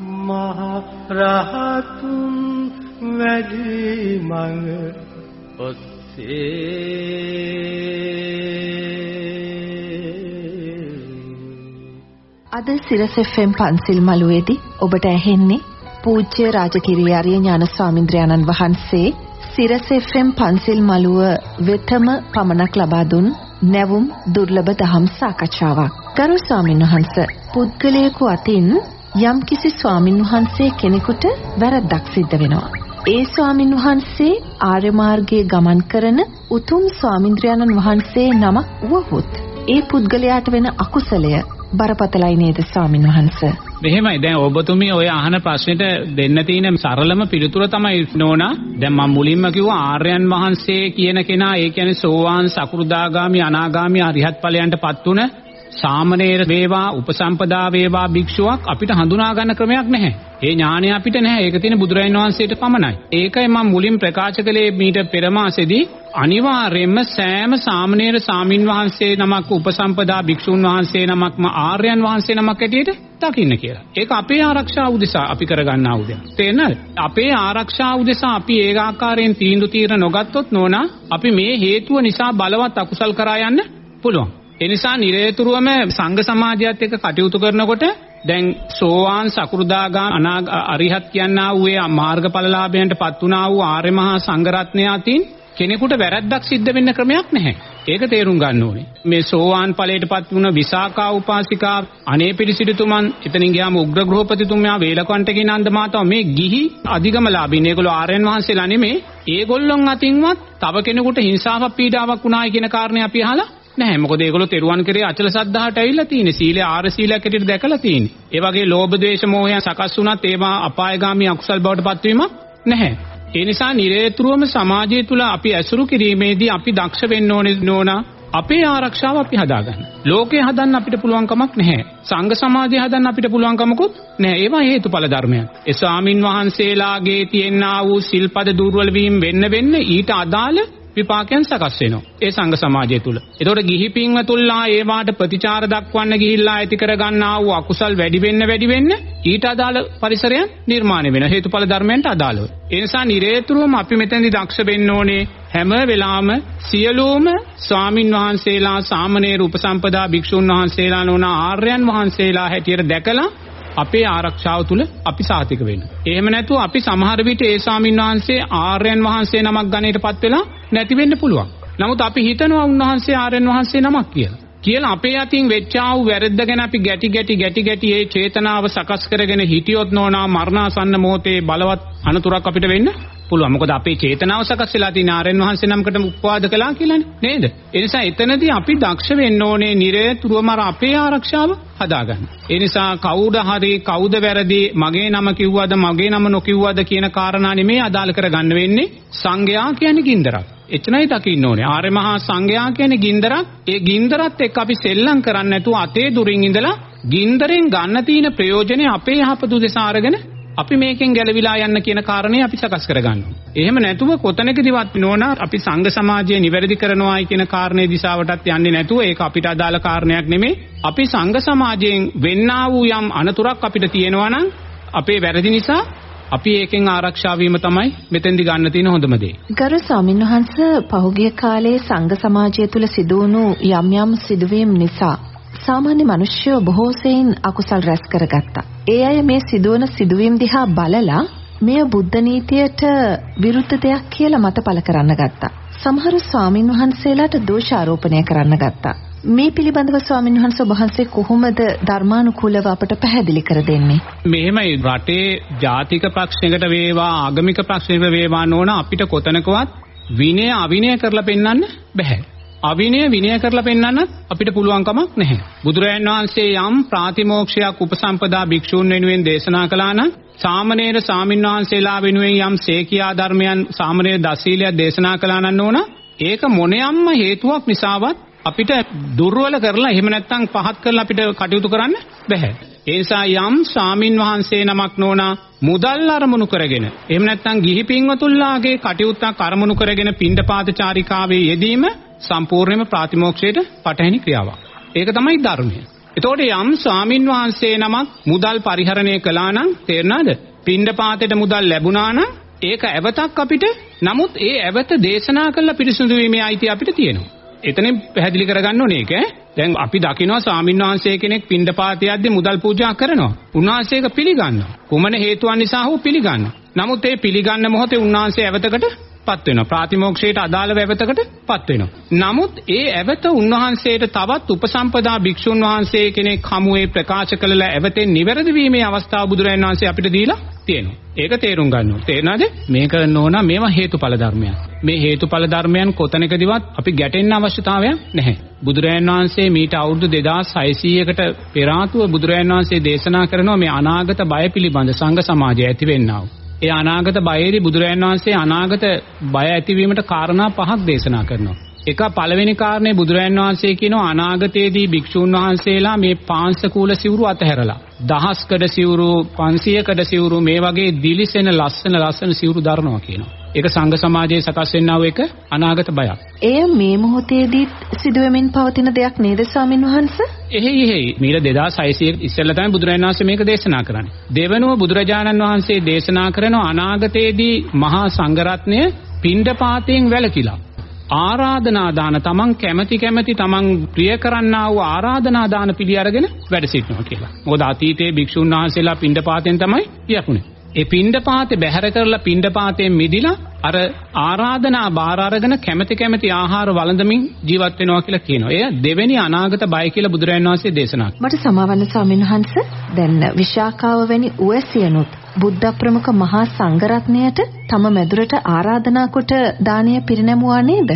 මහ රහතුන් වැඩි මඟ ඔස්සේ අද සිරස FM පන්සිල් මළුවේදී ඔබට ඇහෙන්නේ පූජ්‍ය රාජකිරිය ආර්ය ඥාන ස්වාමින්ද්‍රයන්න් වහන්සේ සිරස FM පන්සිල් මළුව වෙතම පමණක් ලබා දුන් නැවුම් දුර්ලභ දහම් සාකච්ඡාවක්. ගරු ස්වාමින් වහන්සේ පුද්ගලයෙකු අතින් යම්කිසි ස්වාමින් වහන්සේ කෙනෙකුට වැරද්දක් සිද්ධ වෙනවා. ඒ ස්වාමින් වහන්සේ ආර්ය මාර්ගයේ ගමන් කරන උතුම් ස්වාමින්ද්‍රයන්න් වහන්සේ නමක් වුවහොත් ඒ පුද්ගලයාට වෙන අකුසලය බරපතලයි නේද ස්වාමින් වහන්සේ? මෙහෙමයි දැන් ඔබතුමී ඔය අහන ප්‍රශ්නෙට දෙන්න තියෙන සරලම පිළිතුර තමයි නෝනා දැන් මම මුලින්ම කිව්වා ආර්යයන් වහන්සේ කියන කෙනා ඒ කියන්නේ සෝවාන් සකු르දාගාමි අනාගාමි අරිහත් ඵලයන්ටපත් උන සාමණේර වේවා උපසම්පදා වේවා භික්ෂුවක් අපිට හඳුනා ගන්න ක්‍රමයක් නැහැ. ඒ ඥානය අපිට නැහැ. ඒක තියෙන බුදුරජාණන් වහන්සේට පමණයි. ඒකයි මම මුලින් ප්‍රකාශ කළේ මීට පෙර මාසෙදී අනිවාර්යයෙන්ම සෑම සාමණේර සාමින් වහන්සේ නමක් උපසම්පදා භික්ෂුන් වහන්සේ නමක්ම ආර්යයන් වහන්සේ නමක් ඇටියට දකින්න කියලා. ඒක අපේ ආරක්ෂාව උදෙසා අපි කරගන්නා උදයක්. තේරෙනවද? අපේ ආරක්ෂාව උදෙසා අපි ඒ ආකාරයෙන් තීන්දුව తీර නොගත්තොත් නෝනා අපි මේ හේතුව නිසා බලවත් අකුසල් කරා යන්න පුළුවන්. ඒ නිසා නිරේතුරුවම සංඝ සමාජයත් එක්ක කටයුතු කරනකොට දැන් සෝවාන් සකු르දාගාම අනාග අරිහත් කියනා වූ ඒ මාර්ගඵලලාභයන්ටපත් වුණා වූ ආර්ය මහා සංඝරත්නය අතින් කෙනෙකුට වැරැද්දක් සිද්ධ වෙන්න ක්‍රමයක් නැහැ. ඒක තේරුම් ගන්න ඕනේ. මේ සෝවාන් ඵලයටපත් වුණ විසාකා උපාසිකා අනේ පිරිසිදුතුමන් එතනින් ගියාම උග්‍ර ගෘහපතිතුමා වේලකන්ට කියන අන්ද මාතව මේ ගිහි අධිගමලාභීන් ඒගොල්ලෝ ආර්යයන් වහන්සේලා නෙමේ. ඒගොල්ලොන් අතින්වත් තව කෙනෙකුට හිංසාවක් පීඩාවක් වුණායි කියන කාරණේ අපි අහලා නැහැ මොකද ඒගොල්ලෝ තෙරුවන් කෙරේ අචල සද්ධාහට ඇවිල්ලා තියෙන්නේ සීලය ආර සීලයක් හැටියට දැකලා තියෙන්නේ ඒ වගේ ලෝභ ද්වේෂ මෝහයන් සකස් වුණත් ඒවා අපායগামী අකුසල් බවට පත්වීමක් නැහැ ඒ නිසා නිරේතුරුවම සමාජය තුල අපි ඇසුරු කිරීමේදී අපි දක්ෂ වෙන්න ඕනේ නෝනා අපේ ආරක්ෂාව අපි හදාගන්න. ලෝකේ හදන්න අපිට පුළුවන් කමක් නැහැ. සංඝ සමාජය හදන්න අපිට පුළුවන් කමකුත් නැහැ. ඒවා හේතුඵල ධර්මයන්. ඒ ස්වාමින් වහන්සේලාගේ තියෙනා වූ සිල්පද දුර්වල වීම වෙන්න වෙන්න ඊට අදාළ විපාකයන් සකස් වෙනවා. ඒ සංඝ සමාජය තුල. ඒතකොට ගිහි පින්වතුන්ලා ඒවාට ප්‍රතිචාර දක්වන්න ගිහිල්ලා ඇති කර ගන්නා වූ අකුසල් වැඩි වෙන්න වැඩි වෙන්න ඊට අදාළ පරිසරයන් නිර්මාණය වෙනවා. හේතුඵල ධර්මයන්ට අදාළව. ඒ නිසා නිරේතුරුවම අපි මෙතනදී දක්ෂ වෙන්න ඕනේ හැම වෙලාවම සියලුම ස්වාමින් වහන්සේලා සාමණේර උපසම්පදා භික්ෂුන් වහන්සේලා නොවන ආර්යයන් වහන්සේලා හැටියට දැකලා අපේ ආරක්ෂාව තුල අපි සාතික වෙන්න. එහෙම නැතුව අපි සමහර විට ඒ ස්වාමින් වහන්සේ ආර්යයන් වහන්සේ නමක් ගණයටපත් වෙලා නැති වෙන්න පුළුවන්. නමුත් අපි හිතනවා උන්වහන්සේ ආර්යයන් වහන්සේ නමක් කියලා. කියලා අපේ අතින් වෙච්චා වූ වැරද්ද ගැන අපි ගැටි ගැටි ගැටි ගැටි ඒ චේතනාව සකස් කරගෙන හිටියොත් නෝනා මරණාසන්න මොහොතේ බලවත් අනතුරක් අපිට වෙන්න පුළුවන්. මොකද අපේ චේතනාව සකස් වෙලා තියෙන ආරයන් වහන්සේ නමකට උපවාද කළා කියලානේ. නේද? ඒ නිසා එතනදී අපි දක්ෂ වෙන්න ඕනේ නිරේතුරුවම අපේ ආරක්ෂාව හදාගන්න. ඒ නිසා කවුද හරි කවුද වැරදි මගේ නම කිව්වද මගේ නම නොකිව්වද කියන කාරණා නෙමෙයි අදාළ කරගන්න වෙන්නේ සංඝයා කියන්නේ ගින්දරක්. එච්චනයි දකින්න ඕනේ. ආර්ය මහා සංඝයා කියන්නේ ගින්දරක්. ඒ ගින්දරත් එක්ක අපි සෙල්ලම් කරන්නේ නැතුව අතේ දුරින් ඉඳලා ගින්දරෙන් ගන්න තියෙන ප්‍රයෝජනේ අපේ යහපත උදෙසා අරගෙන අපි මේකෙන් ගැලවිලා යන්න කියන කාරණේ අපි සකස් කරගන්නවා. එහෙම නැතුව කොතනකදීවත් නෝනා අපි සංඝ සමාජය නිවැරදි කරනවායි කියන කාරණේ දිශාවටත් යන්නේ නැතුව ඒක අපිට අදාළ කාරණයක් නෙමෙයි. අපි සංඝ සමාජයෙන් වෙන්නා වූ යම් අනතුරක් අපිට තියෙනවා නම් අපේ වැරදි නිසා අපි ඒකෙන් ආරක්ෂා වීම තමයි මෙතෙන්දි ගන්න තියෙන හොඳම දේ. ගරු ස්වාමින්වහන්සේ පහුගිය කාලයේ සංඝ සමාජය තුල සිදුවුණු යම් යම් සිදුවීම් නිසා සාමාන්‍ය මිනිස්සු බොහෝ සෙයින් අකුසල් රැස් කරගත්තා. ඒ අය මේ සිදුවන සිදුවීම් දිහා බලලා මෙය බුද්ධ නීතියට විරුද්ධ දෙයක් කියලා මත පළ කරන්න ගත්තා. සමහර ස්වාමින් වහන්සේලාට දෝෂ ආරෝපණය කරන්න ගත්තා. මේ පිළිබඳව ස්වාමින් වහන්සේ වහන්සේ කොහොමද ධර්මානුකූලව අපට පැහැදිලි කර දෙන්නේ? මෙහෙමයි රටේ ජාතික ප්‍රශ්නයකට වේවා ආගමික ප්‍රශ්නයකට වේවා නොවන අපිට කොතනකවත් විනය අවිනය කරලා පෙන්වන්න බෑ. අවිනය විනය කරලා පෙන්වන්නත් අපිට පුළුවන් කමක් නැහැ. බුදුරජාන් වහන්සේ යම් ප්‍රාතිමෝක්ෂයක් උපසම්පදා භික්ෂූන් වෙනුවෙන් දේශනා කළා නම් සාමණේර සාමින්වහන්සේලා වෙනුවෙන් යම් සේකියා ධර්මයන් සාමණේර දසීලයක් දේශනා කළා නම් ඕන ඒක මොනියම්ම හේතුවක් නිසාවත් අපිට දුර්වල කරලා එහෙම නැත්නම් පහත් කරලා අපිට කටයුතු කරන්න බෑ. ඒ නිසා යම් ස්වාමින් වහන්සේ නමක් නෝනා මුදල් අරමුණු කරගෙන එහෙම නැත්නම් ගිහි පින්වතුන්ලාගේ කටයුත්තක් අරමුණු කරගෙන පින්ඩපාත චාරිකාවේ යෙදීම සම්පූර්ණයෙන්ම ප්‍රාතිමෝක්ෂයට පටහැනි ක්‍රියාවක්. ඒක තමයි ධර්මය. එතකොට යම් ස්වාමින් වහන්සේ නමක් මුදල් පරිහරණය කළා නම් තේරෙනවද? පින්ඩපාතේට මුදල් ලැබුණා නම් ඒක ඇවතක් අපිට නමුත් ඒ ඇවත දේශනා කළ පිරිසුදු වීමේ අයිතිය අපිට තියෙනවා. එතනින් පැහැදිලි කරගන්න ඕනේ ඒක දැන් අපි දකිනවා ස්වාමීන් වහන්සේ කෙනෙක් පින්ඩපාතයක්දී මුදල් පූජා කරනවා. උන්වහන්සේ ඒක පිළිගන්නවා. කුමන හේතුවක් නිසා හෝ පිළිගන්නවා. නමුත් ඒ පිළිගන්න මොහොතේ උන්වහන්සේ ඇවතකට පත් වෙනවා. ප්‍රාතිමෝක්ෂයට අදාළ ඇවතකට පත් වෙනවා. නමුත් ඒ ඇවත උන්වහන්සේට තවත් උපසම්පදා භික්ෂුන් වහන්සේ කෙනෙක් හමුවේ ප්‍රකාශ කළලා ඇවතෙන් නිවැරදි වීමේ අවස්ථාව බුදුරජාණන් වහන්සේ අපිට දීලා තියෙනවා. ඒක තේරුම් ගන්න ඕනේ. තේරෙනවද? මේක නෝනා මේවා හේතුඵල ධර්මයන්. මේ හේතුඵල ධර්මයන් කොතැනකදීවත් අපි ගැටෙන්න අවශ්‍යතාවයක් නැහැ. බුදුරජාණන් වහන්සේ මීට අවුරුදු 2600කට පෙර ආතුව බුදුරජාණන් වහන්සේ දේශනා කරනවා මේ අනාගත බය පිළිබඳ සංඝ සමාජය ඇතිවෙන්නා වූ. ඒ අනාගත බයේදී බුදුරජාණන් වහන්සේ අනාගත බය ඇතිවීමට කාරණා පහක් දේශනා කරනවා. එක පළවෙනි කාරණේ බුදුරජාණන් වහන්සේ කියනවා අනාගතයේදී භික්ෂූන් වහන්සේලා මේ පාංශකූල සිවුරු අතහැරලා දහස්කඩ සිවුරු 500කඩ සිවුරු මේ වගේ දිලිසෙන ලස්සන ලස්සන සිවුරු දරනවා කියනවා. ඒක සංඝ සමාජයේ සකස් වෙන්නා වූ එක අනාගත බයක්. එය මේ මොහොතේදී සිදුවෙමින් පවතින දෙයක් නේද ස්වාමින් වහන්සේ? එහෙයි එහෙයි. මීට 2600 ඉස්සෙල්ලා තමයි බුදුරජාණන් වහන්සේ මේක දේශනා කරන්නේ. දෙවනුව බුදුරජාණන් වහන්සේ දේශනා කරන අනාගතයේදී මහා සංඝරත්නය පිණ්ඩපාතයෙන් වැළකීලා ආරාධනා දාන තමන් කැමැති කැමැති තමන් ප්‍රිය කරන්නා වූ ආරාධනා දාන පිළි අරගෙන වැඩ සිටිනවා කියලා. මොකද අතීතයේ භික්ෂුන් වහන්සේලා පින්ඩපාතෙන් තමයි යකුනේ. ඒ පින්ඩපාතේ බැහැර කරලා පින්ඩපාතයෙන් මිදිලා අර ආරාධනා බාර අරගෙන කැමැති කැමැති ආහාර වළඳමින් ජීවත් වෙනවා කියලා කියනවා. එය දෙවෙනි අනාගත බය කියලා බුදුරජාණන් වහන්සේ දේශනා කළා. මට සමාවන්න ස්වාමීන් වහන්සේ දැන් විශාකාව වැනි උවැසියනුත් බුද්ධ ප්‍රමුඛ මහා සංඝරත්නයට තම මැදුරට ආරාධනා කොට දානීය පිරිනැමුවා නේද?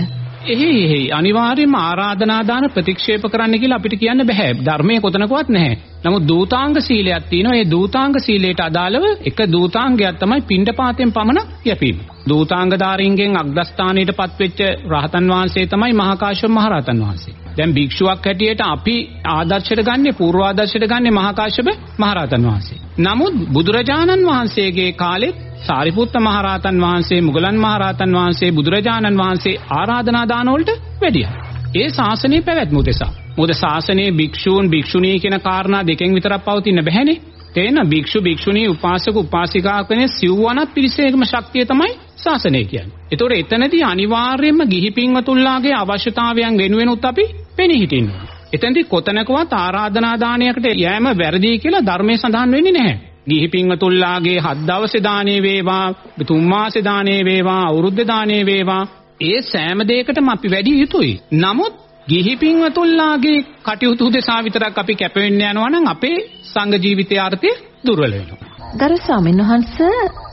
එහෙයි එහෙයි අනිවාර්යයෙන්ම ආරාධනා දාන ප්‍රතික්ෂේප කරන්න කියලා අපිට කියන්න බෑ. ධර්මයේ කොතනකවත් නැහැ. නමුත් දූතාංග සීලයක් තියෙනවා. ඒ දූතාංග සීලයට අදාළව එක දූතාංගයක් තමයි පිණ්ඩපාතයෙන් පමණ යැපීම. දූතාංගධාරීන්ගෙන් අග්‍රස්ථානයට පත්වෙච්ච රහතන් වහන්සේ තමයි මහා කාශ්‍යප මහ රහතන් වහන්සේ. දැන් භික්ෂුවක් හැටියට අපි ආදර්ශයට ගන්නේ පූර්ව ආදර්ශයට ගන්නේ මහා කාශ්‍යප මහ රහතන් වහන්සේ. නමුත් බුදුරජාණන් වහන්සේගේ කාලෙත් සාරිපුත්ත මහරහතන් වහන්සේ මුගලන් මහරහතන් වහන්සේ බුදුරජාණන් වහන්සේ ආරාධනා දාන වලට වැඩියා. ඒ ශාසනය පැවැත්ම උදෙසා. මොකද ශාසනයේ භික්ෂූන් භික්ෂුණී කියන කාරණා දෙකෙන් විතරක් පවතින බැහැනේ. තේන භික්ෂු භික්ෂුණී උපාසක උපාසිකා කියන සිව්වනත් පිරිසේකම ශක්තිය තමයි ශාසනය කියන්නේ. ඒතකොට එතනදී අනිවාර්යයෙන්ම ගිහි පින්වතුන්ලාගේ අවශ්‍යතාවයන් වෙනුවෙනුත් අපි පෙනී හිටින්න ඕනේ. එතෙන්දී කොතනකවත් ආරාධනා දානයකට යෑම වැරදි කියලා ධර්මයේ සඳහන් වෙන්නේ නැහැ. ගිහි පින්වතුන්ලාගේ හත් දවසේ දානේ වේවා, තුන් මාසේ දානේ වේවා, අවුරුද්දේ දානේ වේවා, ඒ සෑම දෙයකටම අපි වැඩි යුතුයි. නමුත් ගිහි පින්වතුන්ලාගේ කටයුතු උදෙසා විතරක් අපි කැපවෙන්න යනවා නම් අපේ සංඝ ජීවිතයේ අර්ථය දුර්වල වෙනවා. ගරු ස්වාමීන් වහන්ස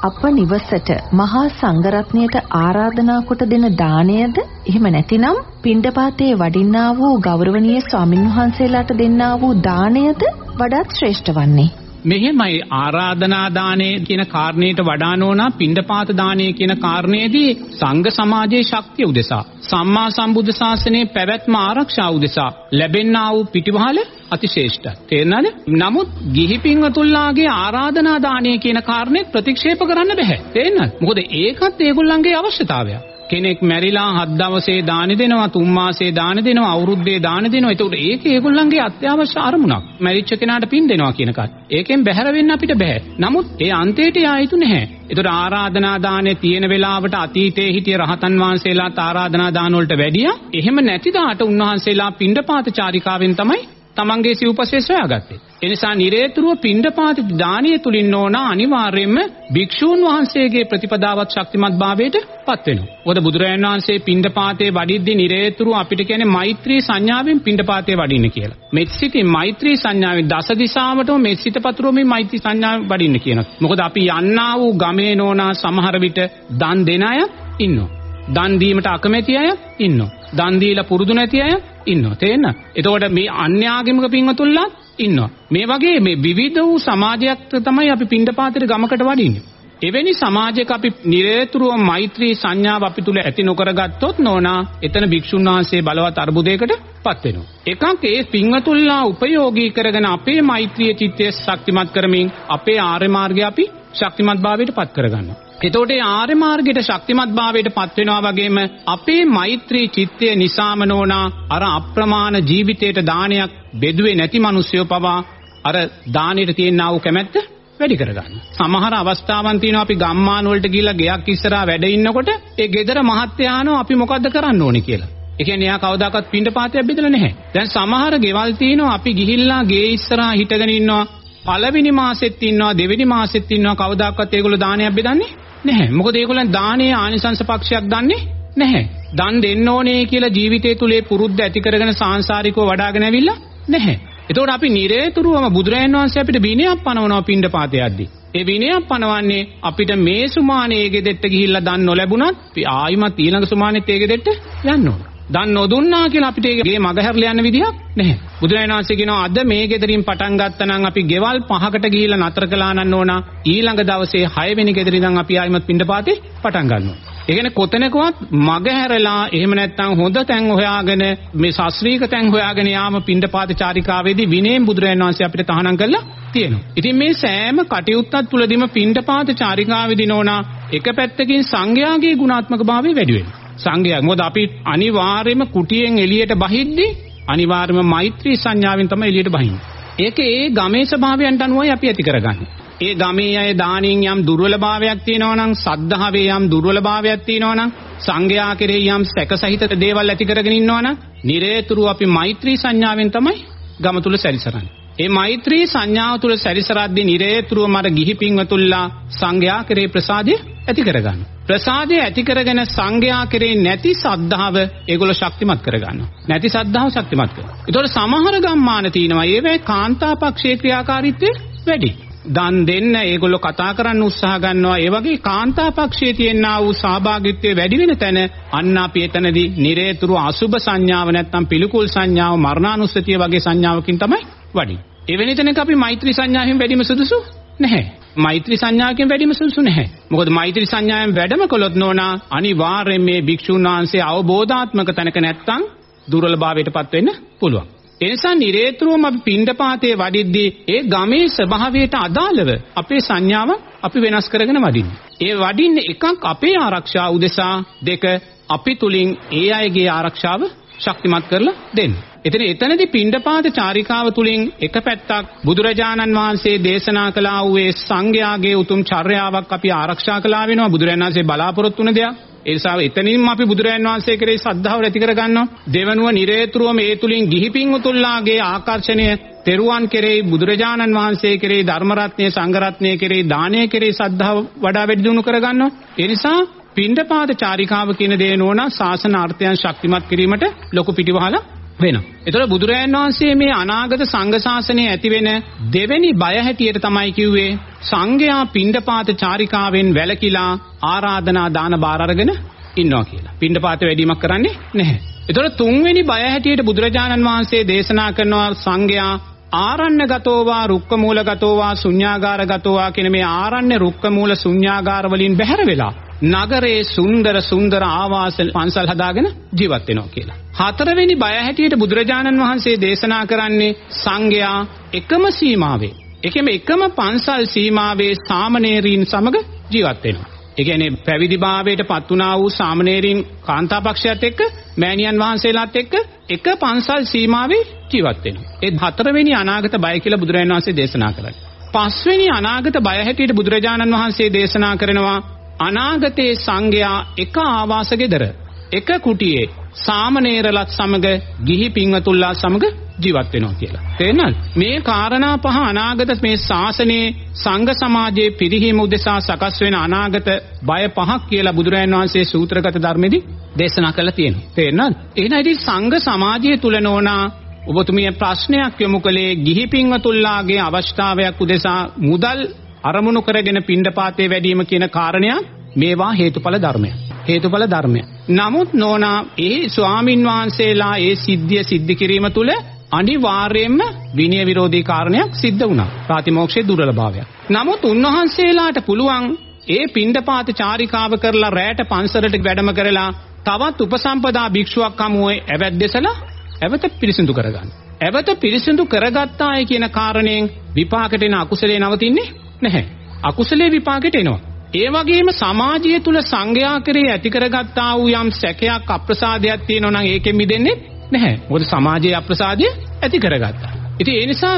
අප නිවසට මහා සංඝරත්නයට ආරාධනා කොට දෙන දාණයද එහෙම නැතිනම් පිණ්ඩපාතයේ වඩින්නා වූ ගෞරවනීය ස්වාමින් වහන්සේලාට දෙන්නා වූ දාණයද වඩාත් ශ්‍රේෂ්ඨ වන්නේ මෙහෙමයි ආරාධනා දානය කියන කාරණේට වඩා නෝනා පිණ්ඩපාත දානය කියන කාරණේදී සංඝ සමාජයේ ශක්තිය උදෙසා සම්මා සම්බුද්ධ ශාසනයේ පැවැත්ම ආරක්ෂා උදෙසා ලැබෙන්නා වූ පිටිවහල අතිශේෂ්ඨ. තේරෙනවද? නමුත් ගිහි පින්වතුන්ලාගේ ආරාධනා දානය කියන කාරණේ ප්‍රතික්ෂේප කරන්න බෑ. තේරෙනවද? මොකද ඒකත් ඒගොල්ලන්ගේ අවශ්‍යතාවයක්. කෙනෙක් මැරිලා හත් දවසේ දාන දෙනවා තුන් මාසේ දාන දෙනවා අවුරුද්දේ දාන දෙනවා. ඒකට ඒක ඒගොල්ලන්ගේ අත්‍යවශ්‍ය අරමුණක්. මැරිච්ච කෙනාට පින් දෙනවා කියන එකත්. ඒකෙන් බැහැර වෙන්න අපිට බෑ. නමුත් ඒ අන්තයට යා යුතු නැහැ. ඒතර ආරාධනා දානේ තියෙන වෙලාවට අතීතයේ හිටිය රහතන් වහන්සේලාත් ආරාධනා දාන වලට වැඩියා. එහෙම නැති දාට උන්වහන්සේලා පින්ඩපාත චාරිකාවෙන් තමයි තමන්ගේ සිව්පසේ සොයාගත්තේ. ඒ නිසා නිරේතුරුව පින්ඩපාත දානිය තුලින් ඕන අනිවාර්යයෙන්ම භික්ෂූන් වහන්සේගේ ප්‍රතිපදාවත් ශක්තිමත් භාවයට පත් වෙනවා. මොකද බුදුරජාණන් වහන්සේ පින්ඩපාතේ වඩිද්දී නිරේතුරුව අපිට කියන්නේ මෛත්‍රී සංඥාවෙන් පින්ඩපාතේ වඩින්න කියලා. මෙත්සිතින් මෛත්‍රී සංඥාවෙන් දස දිශාවටම මෙත්සිත පතුරවමින් මෛත්‍රී සංඥාවෙන් වඩින්න කියනවා. මොකද අපි යන්නා වූ ගමේ නෝනා සමහර විට දන් දෙන අය ඉන්නවා. දන් දීමට අකමැති අය ඉන්නවා. දන් දීලා පුරුදු නැති අය ඉන්නවා. තේන්න? එතකොට මේ අන්‍යාගමික පින්වතුන්ලා ඉන්නවා. මේ වගේ මේ විවිධ වූ සමාජයක් තමයි අපි පින්ඩපාතේ ගමකට වඩින්නේ. එවැනි සමාජයක අපි නිරේතුරුව මෛත්‍රී සංඥාව අපි තුල ඇති නොකරගත්තොත් නෝනා එතන භික්ෂුන් වහන්සේ බලවත් අර්බුදයකට පත් වෙනවා. එකක් ඒ පින්වතුන්ලා උපයෝගී කරගෙන අපේ මෛත්‍රිය චිත්තය ශක්තිමත් කරමින් අපේ ආර්ය මාර්ගය අපි ශක්තිමත් භාවයට පත් කරගන්නවා. එතකොට ආර්ය මාර්ගයට ශක්තිමත් භාවයට පත් වෙනවා වගේම අපේ මෛත්‍රී චිත්තය නිසාම නෝනා අර අප්‍රමාණ ජීවිතයට දානයක් බෙදුවේ නැති මිනිස්සුયો පවා අර දානෙට තියෙනා වූ කැමැත්ත වැඩි කරගන්න. සමහර අවස්ථාවන් තියෙනවා අපි ගම්මාන වලට ගිහිල්ලා ගෙයක් ඉස්සරහා වැඩ ඉන්නකොට ඒ ගෙදර මහත්තයානෝ අපි මොකද්ද කරන්න ඕනේ කියලා. ඒ කියන්නේ එයා කවදාකවත් පින්ඩ පාතයක් බෙදලා නැහැ. දැන් සමහර ගෙවල් තියෙනවා අපි ගිහිල්ලා ගේ ඉස්සරහා හිටගෙන ඉන්නවා. පළවෙනි මාසෙත් ඉන්නවා දෙවෙනි මාසෙත් ඉන්නවා කවදාකවත් ඒගොල්ලෝ දානයක් බෙදන්නේ නැහැ. මොකද ඒගොල්ලන් දානයේ ආනිසංස පක්ෂයක් දන්නේ නැහැ. දන් දෙන්න ඕනේ කියලා ජීවිතය තුලේ පුරුද්ද ඇති කරගෙන සාංශාරිකව වඩ아가න ඇවිල්ලා නැහැ. එතකොට අපි නිරේතුරුවම බුදුරජාණන් වහන්සේ අපිට විනයක් පනවනවා පින්ඩ පාතයක්දී. ඒ විනයක් පනවන්නේ අපිට මේ සුමානේ ගෙදෙට්ට ගිහිල්ලා දන් නොලැබුණත් ආයිමත් ඊළඟ සුමානෙත් ඒ ගෙදෙට්ට යන්න ඕන. දන් නොදුන්නා කියලා අපිට ඒකේ මගහැරලා යන්න විදිහක් නැහැ. බුදුරජාණන් වහන්සේ කියනවා අද මේ ගෙදරින් පටන් ගත්තා නම් අපි ගෙවල් පහකට ගිහිල්ලා නතර කළා නම් ඕන ඊළඟ දවසේ 6 වෙනි ගෙදරින් ඉඳන් අපි ආයිමත් පින්ඩපාතේ පටන් ගන්නවා. ඒ කියන්නේ කොතැනකවත් මගහැරලා එහෙම නැත්නම් හොඳ තැන් හොයාගෙන මේ ශාස්ත්‍රීය තැන් හොයාගෙන යාම පින්ඩපාත චාරිකාවේදී විනයෙන් බුදුරජාණන් වහන්සේ අපිට තහනම් කළා තියෙනවා. ඉතින් මේ සෑම කටයුත්තක් තුළදීම පින්ඩපාත චාරිකාවේදී නෝනා එක පැත්තකින් සංඝයාගේ ගුණාත්මක භාවය වැඩි වෙනවා. සංඝයා මොකද අපි අනිවාර්යයෙන්ම කුටියෙන් එළියට බහිද්දී අනිවාර්යයෙන්ම මෛත්‍රී සංඥාවෙන් තමයි එළියට බහින්නේ. ඒක ඒ ගමේ ස්වභාවයන්ට අනුවයි අපි ඇති කරගන්නේ. ඒ ගමේ අය දානින් යම් දුර්වලභාවයක් තියෙනවා නම් සද්ධාවේ යම් දුර්වලභාවයක් තියෙනවා නම් සංඝයා කෙරෙහි යම් සැකසහිත දේවල් ඇති කරගෙන ඉන්නවා නම් නිරේතුරු අපි මෛත්‍රී සංඥාවෙන් තමයි ගම තුල සැරිසරන්නේ. ඒ මෛත්‍රී සංඥාව තුළ සැරිසරද්දී නිරේතුරුව මර ගිහි පින්වතුල්ලා සංඝයා කෙරේ ප්‍රසාදය ඇති කරගන්න. ප්‍රසාදය ඇති කරගෙන සංඝයා කෙරේ නැති සද්ධාව ඒගොල්ලෝ ශක්තිමත් කරගන්නවා. නැති සද්ධාව ශක්තිමත් කරනවා. ඒතකොට සමහර ගම්මාන තියෙනවා ඒවේ කාන්තා පක්ෂයේ ක්‍රියාකාරීත්වය වැඩි. දන් දෙන්න ඒගොල්ලෝ කතා කරන්න උත්සාහ ගන්නවා ඒ වගේ කාන්තා පක්ෂයේ තියෙනා වූ සහභාගීත්වය වැඩි වෙන තැන අන්න අපි එතනදී නිරේතුරු අසුබ සංඥාව නැත්තම් පිළිකුල් සංඥාව මරණානුස්සතිය වගේ සංඥාවකින් තමයි වඩි. එවැනි තැනක අපි මෛත්‍රී සංඥාවෙන් වැඩිම සුදුසු නැහැ. මෛත්‍රී සංඥාවකින් වැඩිම සුදුසු නැහැ. මොකද මෛත්‍රී සංඥාවෙන් වැඩම කළොත් නෝනා අනිවාර්යයෙන් මේ භික්ෂුන් වහන්සේ අවබෝධාත්මක තැනක නැත්තම් දුර්වලභාවයටපත් වෙන්න පුළුවන්. එනිසා නිරේතුරුවම අපි පින්ඩපාතේ වඩිද්දී ඒ ගමේ ස්වභාවයට අදාළව අපේ සංඥාව අපි වෙනස් කරගෙන වඩින්න. ඒ වඩින්නේ එකක් අපේ ආරක්ෂාව උදෙසා දෙක අපි තුලින් ඒ අයගේ ආරක්ෂාව ශක්තිමත් කරලා දෙන්න. එතන එතනදී පින්ඩපාත චාරිකාව තුලින් එක පැත්තක් බුදුරජාණන් වහන්සේ දේශනා කළා වූ ඒ සංඝයාගේ උතුම් චර්යාවක් අපි ආරක්ෂා කළා වෙනවා බුදුරජාණන් වහන්සේ බලාපොරොත්තු වුණ දෙයක්. ඒ නිසා එතනින්ම අපි බුදුරජාණන් වහන්සේ කෙරෙහි ශ්‍රද්ධාව ඇති කර ගන්නවා. දෙවනුව නිරේතුරුවම ඒ තුලින් ගිහි පින්වුතුල්ලාගේ ආකර්ෂණය තෙරුවන් කෙරෙහි බුදුරජාණන් වහන්සේ කෙරෙහි ධර්ම රත්නයේ සංඝ රත්නයේ කෙරෙහි දානය කෙරෙහි ශ්‍රද්ධාව වඩා වැඩි දියුණු කර ගන්නවා. ඒ නිසා පින්ඩපාත චාරිකාව කියන දේ නෝනා ශාසන අර්ථයන් ශක්තිමත් කිරීමට ලොකු පිටිවහලක් වෙනවා. ඒතකොට බුදුරජාණන් වහන්සේ මේ අනාගත සංඝ ශාසනය ඇති වෙන දෙවෙනි බය හැටියට තමයි කිව්වේ සංඝයා පින්ඩපාත චාරිකාවෙන් වැළකීලා ආරාධනා දාන බාර අරගෙන ඉන්නවා කියලා. පින්ඩපාත වැඩිමක් කරන්නේ නැහැ. ඒතකොට තුන්වෙනි බය හැටියට බුදුරජාණන් වහන්සේ දේශනා කරනවා සංඝයා ආරණ්‍ය ගතෝවා රුක්ක මූල ගතෝවා ශුන්‍යාගාර ගතෝවා කියන මේ ආරණ්‍ය රුක්ක මූල ශුන්‍යාගාර වලින් බැහැර වෙලා නගරේ සුන්දර සුන්දර ආවාස පන්සල් හදාගෙන ජීවත් වෙනවා කියලා. හතරවෙනි බය හැටියට බුදුරජාණන් වහන්සේ දේශනා කරන්නේ සංඝයා එකම සීමාවේ එකම එකම පන්සල් සීමාවේ සාමණේරීන් සමග ජීවත් වෙනවා. ඒ කියන්නේ පැවිදි භාවයට පත් වුණා වූ සාමණේරීන් කාන්තාපක්ෂයත් එක්ක මෑණියන් වහන්සේලාත් එක්ක එක පන්සල් සීමාවේ ජීවත් වෙනවා. ඒ හතරවෙනි අනාගත බය කියලා බුදුරජාණන් වහන්සේ දේශනා කරන්නේ. පස්වෙනි අනාගත බය හැටියට බුදුරජාණන් වහන්සේ දේශනා කරනවා අනාගතයේ සංඝයා එක ආවාස ගෙදර එක කුටියේ සාමණේරලත් සමග ගිහි පින්වතුන්ලා සමග ජීවත් වෙනවා කියලා. තේරෙනවද? මේ කාරණා පහ අනාගත මේ ශාසනයේ සංඝ සමාජයේ පිරිහීම උදෙසා සකස් වෙන අනාගත බය පහක් කියලා බුදුරජාණන් වහන්සේ සූත්‍රගත ධර්මෙදී දේශනා කළා තියෙනවා. තේරෙනවද? එහෙනම් ඉතින් සංඝ සමාජය තුල නෝනා ඔබතුමිය ප්‍රශ්නයක් යොමු කළේ ගිහි පින්වතුන්ලාගේ අවශ්‍යතාවයක් උදෙසා මුදල් අරමුණු කරගෙන පින්ඩපාතේ වැඩිම කියන කාරණය මේවා හේතුඵල ධර්මයක්. හේතුඵල ධර්මයක්. නමුත් නෝනා ඒ ස්වාමින් වහන්සේලා ඒ සිද්ධිය සිද්ධ කිරීම තුළ අනිවාර්යයෙන්ම විනය විරෝධී කාරණයක් සිද්ධ වුණා. ප්‍රාතිමෝක්ෂයේ දුර්වලභාවයක්. නමුත් උන්වහන්සේලාට පුළුවන් ඒ පින්ඩපාත චාරිකාව කරලා රැයට පන්සලට වැඩම කරලා තවත් උපසම්පදා භික්ෂුවක් හමුවේ ඇවැද්දෙසලා ඇවත පිරිසිදු කරගන්න. ඇවත පිරිසිදු කරගත්තාය කියන කාරණයෙන් විපාකෙට එන අකුසලේ නවතින්නේ නැහැ. අකුසලේ විපාකෙට එනවා. ඒ වගේම සමාජය තුල සංඝයා කරේ ඇති කරගත්තා වූ යම් සැකයක් අප්‍රසාදයක් තියෙනවා නම් ඒකෙන් මිදෙන්නේ නැහැ. මොකද සමාජයේ අප්‍රසාදය ඇති කරගත්තා. ඉතින් ඒ නිසා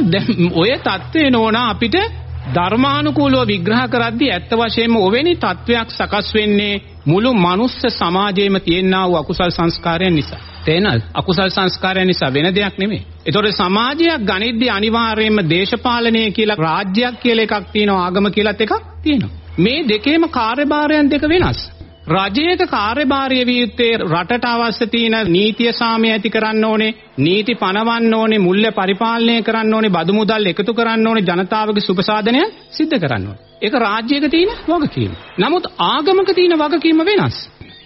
ඔය தත්ත්වේ නෝනා අපිට ධර්මානුකූලව විග්‍රහ කරද්දී ඇත්ත වශයෙන්ම ඔවැනි තත්වයක් සකස් වෙන්නේ මුළු මනුස්ස සමාජයේම තියෙනා වූ අකුසල් සංස්කාරයන් නිසා. තේනල් අකුසල් සංස්කාරයන් නිසා වෙන දෙයක් නෙමෙයි. ඒතකොට සමාජයක් ගනිද්දී අනිවාර්යයෙන්ම දේශපාලනය කියලා රාජ්‍යයක් කියලා එකක් තියෙනවා ආගම කියලාත් එකක් තියෙනවා. මේ දෙකේම කාර්යභාරයන් දෙක වෙනස්. රජයක කාර්යභාරය විය යුත්තේ රටට අවශ්‍ය තියෙන නීතිය සාමය ඇති කරන්න ඕනේ නීති පනවන්න ඕනේ මුල්‍ය පරිපාලනය කරන්න ඕනේ බදු මුදල් එකතු කරන්න ඕනේ ජනතාවගේ සුබ සාධනය සිද්ධ කරන්න ඕනේ. ඒක රාජ්‍යයක තියෙන වගකීම. නමුත් ආගමක තියෙන වගකීම වෙනස්.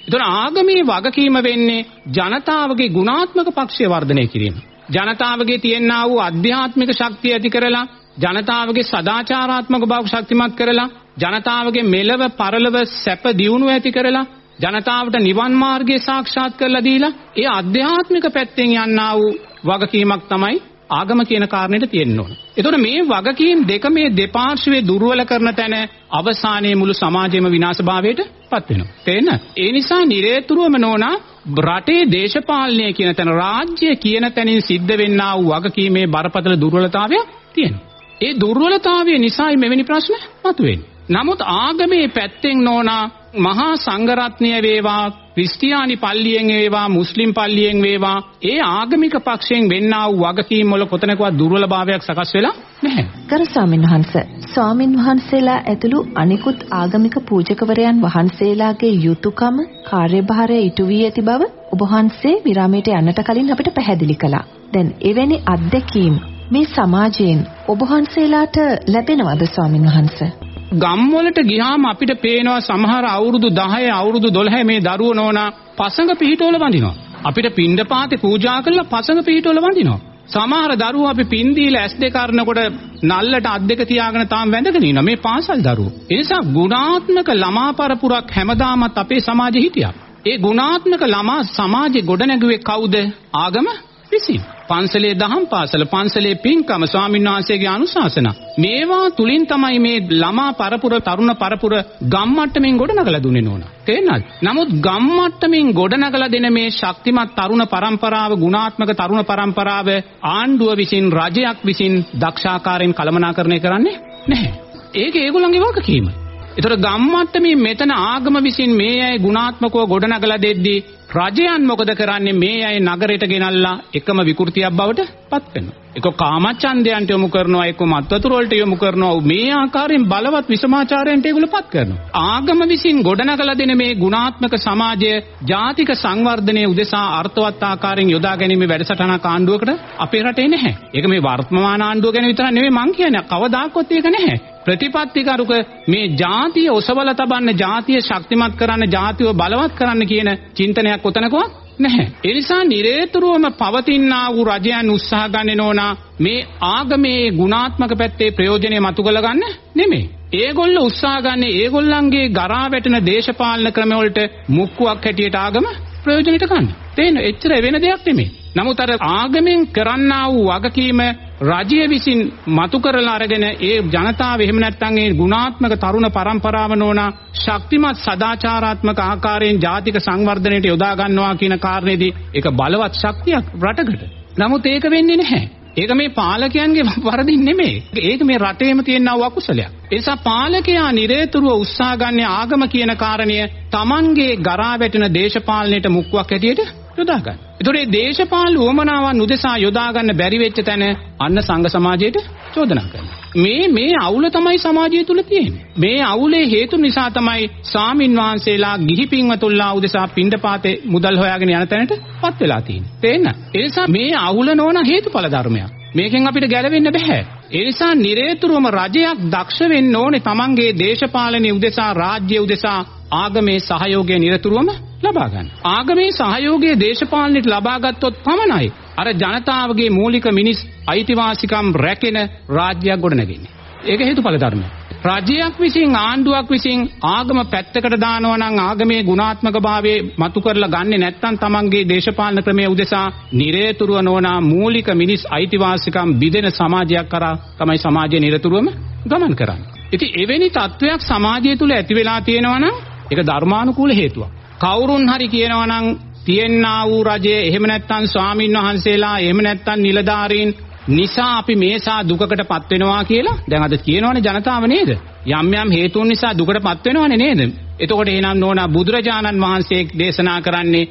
ඒතර ආගමේ වගකීම වෙන්නේ ජනතාවගේ ගුණාත්මක පක්ෂය වර්ධනය කිරීම. ජනතාවගේ තියෙනා වූ අධ්‍යාත්මික ශක්තිය ඇති කරලා ජනතාවගේ සදාචාරාත්මක බව ශක්තිමත් කරලා ජනතාවගේ මෙලව පරලව සැප දියුණුව ඇති කරලා ජනතාවට නිවන් මාර්ගය සාක්ෂාත් කරලා දීලා ඒ ආධ්‍යාත්මික පැත්තෙන් යන්නා වූ වගකීමක් තමයි ආගම කියන කාරණේට තියෙන්න ඕන. ඒතකොට මේ වගකීම් දෙක මේ දෙපාර්ශ්වයේ දුර්වල කරන තැන අවසානයේ මුළු සමාජයේම විනාශභාවයට පත් වෙනවා. තේන්න? ඒ නිසා නිරේතුරුවම නෝනා රටේ දේශපාලනය කියන තැන රාජ්‍ය කියන තැනින් සිද්ධ වෙන්නා වූ වගකීමේ බරපතල දුර්වලතාවය තියෙනවා. ඒ දුර්වලතාවය නිසායි මෙවැනි ප්‍රශ්න මතුවෙන්නේ. නමුත් ආගමේ පැත්තෙන් නෝනා මහා සංඝරත්නය වේවා ක්‍රිස්තියානි පල්ලියෙන් වේවා මුස්ලිම් පල්ලියෙන් වේවා ඒ ආගමික පක්ෂයෙන් වෙන්නා වූ වගකීම් වල කොතනකවත් දුර්වලභාවයක් සකස් වෙලා නැහැ. කරු ස්වාමීන් වහන්සේ ස්වාමින් වහන්සේලා ඇතුළු අනිකුත් ආගමික පූජකවරයන් වහන්සේලාගේ යුතුයකම කාර්යභාරය ඉටු වී ඇති බව ඔබ වහන්සේ විරාමයට යන්නට කලින් අපිට පැහැදිලි කළා. දැන් එවැනි අත්දැකීම් මේ සමාජයෙන් ඔබ වහන්සේලාට ලැබෙනවද ස්වාමින් වහන්සේ? ගම්වලට ගියාම අපිට පේනවා සමහර අවුරුදු 10 අවුරුදු 12 මේ දරුවෝ නෝනා පසඟ පිහිටවල වඳිනවා. අපිට පින්ඩපාතේ පූජා කරලා පසඟ පිහිටවල වඳිනවා. සමහර දරුවෝ අපි පින් දීලා ඇස් දෙක අරනකොට නල්ලට අත් දෙක තියාගෙන තාම වැඳගෙන ඉන්නවා මේ පාසල් දරුවෝ. ඒ නිසා ගුණාත්මක ළමා පරපුරක් හැමදාමත් අපේ සමාජෙ හිටියා. ඒ ගුණාත්මක ළමා සමාජෙ ගොඩනැගුවේ කවුද? ආගම විසින්. පන්සලේ දහම් පාසල පන්සලේ පින්කම ස්වාමීන් වහන්සේගේ අනුශාසනා. මේවා තුලින් තමයි මේ ළමා පරපුර තරුණ පරපුර ගම්මට්ටමින් ගොඩනගලා දුන්නේ නෝනා. තේරෙනවද නමුත් ගම්මට්ටමින් ගොඩනගලා දෙන මේ ශක්තිමත් තරුණ පරම්පරාව ගුණාත්මක තරුණ පරම්පරාව ආණ්ඩුව විසින් රජයක් විසින් දක්ෂාකාරයෙන් කළමනාකරණය කරන්නේ නැහැ. ඒක ඒගොල්ලන්ගේ වගකීම. ඒතර ගම්මට්ටමින් මෙතන ආගම විසින් මේ අය ගුණාත්මකව ගොඩනගලා දෙද්දී රජයන් මොකද කරන්නේ මේ අය නගරයට ගෙනල්ලා එකම විකෘතියක් බවට පත් වෙනවා. එක කාමච්ඡන්දයන්ට යොමු කරනවා එක්ක මත්වතුර වලට යොමු කරනවා මේ ආකාරයෙන් බලවත් විසමාචාරයන්ට ඒගොල්ලෝ පත් කරනවා. ආගම විසින් ගොඩනගලා දෙන මේ ගුණාත්මක සමාජය ජාතික සංවර්ධනයේ උදෙසා අර්ථවත් ආකාරයෙන් යොදා ගැනීම වැඩසටහනක් ආණ්ඩුවකට අපේ රටේ නැහැ. ඒක මේ වර්තමාන ආණ්ඩුව ගැන විතරක් නෙමෙයි මං කියන්නේ. කවදාකවත් ඒක නැහැ. ප්‍රතිපත්තිකරුක මේ ජාතිය ඔසවල තබන්න ජාතිය ශක්තිමත් කරන්න ජාතිව බලවත් කරන්න කියන චින්තනයක් කොතනකවත් නැහැ. ඒ නිසා නිරේතුරුවම පවතිනා වූ රජයන් උත්සාහ ගන්නේ නෝනා මේ ආගමේ ගුණාත්මක පැත්තේ ප්‍රයෝජනෙ මතු කරගන්න නෙමෙයි. ඒගොල්ලෝ උත්සාහ ගන්නේ ඒගොල්ලන්ගේ ගරා වැටෙන දේශපාලන ක්‍රමවලට මුක්කුවක් හැටියට ආගම ප්‍රයෝජනෙට ගන්න. තේන එච්චර වෙන දෙයක් නෙමෙයි. නමුත් අර ආගමෙන් කරන්නා වූ වගකීම රජය විසින් මතු කරලා අරගෙන ඒ ජනතාව එහෙම නැත්නම් ඒ ගුණාත්මක තරුණ පරම්පරාව නෝනා ශක්තිමත් සදාචාරාත්මක ආකාරයෙන් ජාතික සංවර්ධනයට යොදා ගන්නවා කියන කාරණේදී ඒක බලවත් ශක්තියක් රටකට. නමුත් ඒක වෙන්නේ නැහැ. ඒක මේ පාලකයන්ගේ වරදින් නෙමෙයි. ඒක මේ රටේම තියෙන අකුසලයක්. ඒ නිසා පාලකයා නිරේතුරුව උත්සාහ ගන්න ආගම කියන කාරණය Tamanගේ ගරා වැටෙන දේශපාලනයට මුක්කුවක් හැටියට යොදා ගන්න. ඒතකොට මේ දේශපාලන උවමනාවන් උදෙසා යොදා ගන්න බැරි වෙච්ච තැන අන්න සංඝ සමාජයට චෝදනා කරනවා. මේ මේ අවුල තමයි සමාජය තුල තියෙන්නේ. මේ අවුලේ හේතු නිසා තමයි සාමින් වහන්සේලා ගිහි පින්වතුන්ලා උදෙසා පින්ඩපාතේ මුදල් හොයාගෙන යන තැනට පත් වෙලා තියෙන්නේ. තේන්න? ඒ නිසා මේ අවුල නොවන හේතුඵල ධර්මයක්. මේකෙන් අපිට ගැලවෙන්න බෑ. ඒ නිසා නිරේතුරුවම රජයක් දක්ෂ වෙන්න ඕනේ Tamanගේ දේශපාලනයේ උදෙසා රාජ්‍ය උදෙසා ආගමේ සහයෝගය නිරතුරුවම ලබා ගන්න. ආගමේ සහයෝගය දේශපාලනයට ලබා ගත්තොත් පමණයි අර ජනතාවගේ මූලික මිනිස් අයිතිවාසිකම් රැකෙන රාජ්‍යයක් ගොඩනගන්නේ. ඒක හේතුඵල ධර්මයක්. රජයක් විසින් ආණ්ඩුවක් විසින් ආගම පැත්තකට දානවා නම් ආගමේ ගුණාත්මක භාවයේ මතු කරලා ගන්නෙ නැත්නම් තමන්ගේ දේශපාලන ක්‍රමයේ උදෙසා නිරේතුරුව නොවනා මූලික මිනිස් අයිතිවාසිකම් බිදෙන සමාජයක් කරා තමයි සමාජය නිරතුරුවම ගමන් කරන්නේ. ඉතින් එවැනි තත්වයක් සමාජය තුල ඇති වෙලා තියෙනවා නම් ඒක ධර්මානුකූල හේතුවක්. කවුරුන් හරි කියනවා නම් තියෙන්නා වූ රජය එහෙම නැත්නම් ස්වාමින් වහන්සේලා එහෙම නැත්නම් නිලධාරීන් නිසා අපි මේසා දුකකටපත් වෙනවා කියලා දැන් අද කියනවනේ ජනතාව නේද? යම් යම් හේතුන් නිසා දුකටපත් වෙනවනේ නේද? එතකොට එහෙනම් නෝනා බුදුරජාණන් වහන්සේ දේශනා කරන්නේ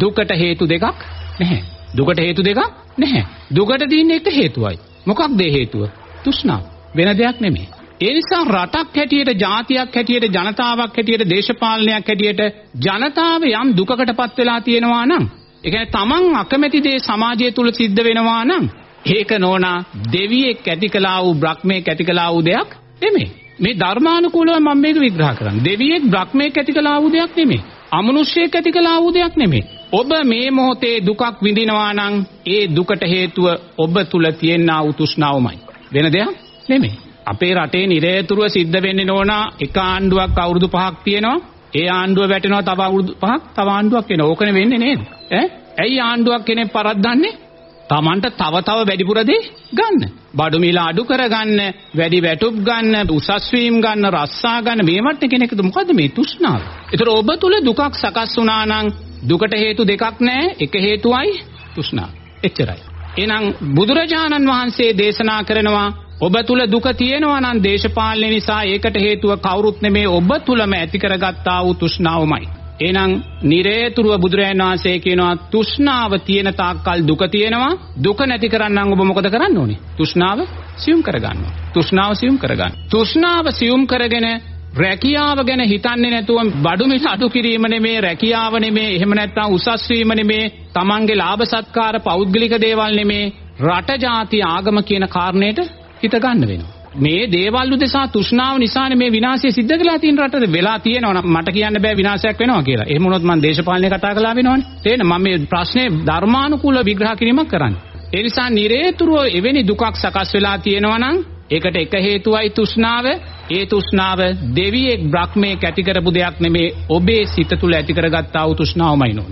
දුකට හේතු දෙකක් නැහැ. දුකට හේතු දෙකක් නැහැ. දුකට තියෙන්නේ එක හේතුවයි. මොකක්ද ඒ හේතුව? තෘෂ්ණාව. වෙන දෙයක් නෙමෙයි. ඒ නිසා රටක් හැටියට, ජාතියක් හැටියට, ජනතාවක් හැටියට, දේශපාලනයක් හැටියට ජනතාව යම් දුකකටපත් වෙලා තියෙනවා නම්, ඒ කියන්නේ තමන් අකමැති දේ සමාජය තුල සිද්ධ වෙනවා නම්, ඒක නෝනා දෙවියෙක් ඇති කළා වූ බ්‍රහ්මයෙක් ඇති කළා වූ දෙයක් නෙමෙයි. මේ ධර්මානුකූලව මම මේක විග්‍රහ කරන්නේ. දෙවියෙක් බ්‍රහ්මයෙක් ඇති කළා වූ දෙයක් නෙමෙයි. අමනුෂ්‍යයෙක් ඇති කළා වූ දෙයක් නෙමෙයි. ඔබ මේ මොහොතේ දුකක් විඳිනවා නම් ඒ දුකට හේතුව ඔබ තුල තියෙනා වූ තෘෂ්ණාවමයි. වෙන දෙයක් නෙමෙයි. අපේ රටේ නිරේතුරුව සිද්ධ වෙන්නේ නෝනා එක ආණ්ඩුවක් අවුරුදු 5ක් තියෙනවා. ඒ ආණ්ඩුව වැටෙනවා තව අවුරුදු 5ක් තව ආණ්ඩුවක් එනවා. ඕකනේ වෙන්නේ නේද? ඈ ඇයි ආණ්ඩුවක් කෙනෙක් පරද්දන්නේ? Tamanට තව තව වැඩිපුර දේ ගන්න. බඩු මිල අඩු කරගන්න, වැඩි වැටුප් ගන්න, උසස් වීම් ගන්න, රස්සා ගන්න මේවට කෙනෙක්ද මොකද්ද මේ තෘෂ්ණාව? ඒතර ඔබ තුල දුකක් සකස් වුණා නම් දුකට හේතු දෙකක් නැහැ. එක හේතුවයි තෘෂ්ණාව. එච්චරයි. එහෙනම් බුදුරජාණන් වහන්සේ දේශනා කරනවා ඔබ තුල දුක තියෙනවා නම් දේශපාලනය නිසා ඒකට හේතුව කවුරුත් නෙමේ ඔබ තුලම ඇති කරගත්තා වූ තෘෂ්ණාවමයි. එහෙනම් නිරේතුරුව බුදුරජාණන් වහන්සේ කියනවා තෘෂ්ණාව තියෙන තාක්කල් දුක තියෙනවා. දුක නැති කරන්නම් ඔබ මොකද කරන්න ඕනේ? තෘෂ්ණාව සියුම් කරගන්න තෘෂ්ණාව සියුම් කරගන්න. තෘෂ්ණාව සියුම් කරගෙන රැකියාව ගැන හිතන්නේ නැතුව බඩු මිල අඩු කිරීම නෙමේ රැකියාව නෙමේ. එහෙම නැත්නම් උසස් වීම නෙමේ. තමන්ගේ ලාභ සත්කාර පෞද්ගලික දේවල් නෙමේ. රට ජාති ආගම කියන කාරණේට හිත ගන්න වෙනවා මේ දේවල් උදෙසා තෘෂ්ණාව නිසානේ මේ විනාශය සිද්ධ වෙලා තියෙන රටේ වෙලා තියෙනවා මට කියන්න බෑ විනාශයක් වෙනවා කියලා. එහෙම වුණොත් මම දේශපාලනය කතා කළා වෙනවනේ. තේන මම මේ ප්‍රශ්නේ ධර්මානුකූල විග්‍රහ කිරීමක් කරන්නේ. ඒ නිසා නිරේතුරුව එවැනි දුකක් සකස් වෙලා තියෙනවා නම් ඒකට එක හේතුවයි තෘෂ්ණාව. ඒ තෘෂ්ණාව දෙවියෙක් බ්‍රහ්මයෙක් ඇති කරපු දෙයක් නෙමේ ඔබේ සිත තුළ ඇති කරගත්තා වූ තෘෂ්ණාවමයි නෝන.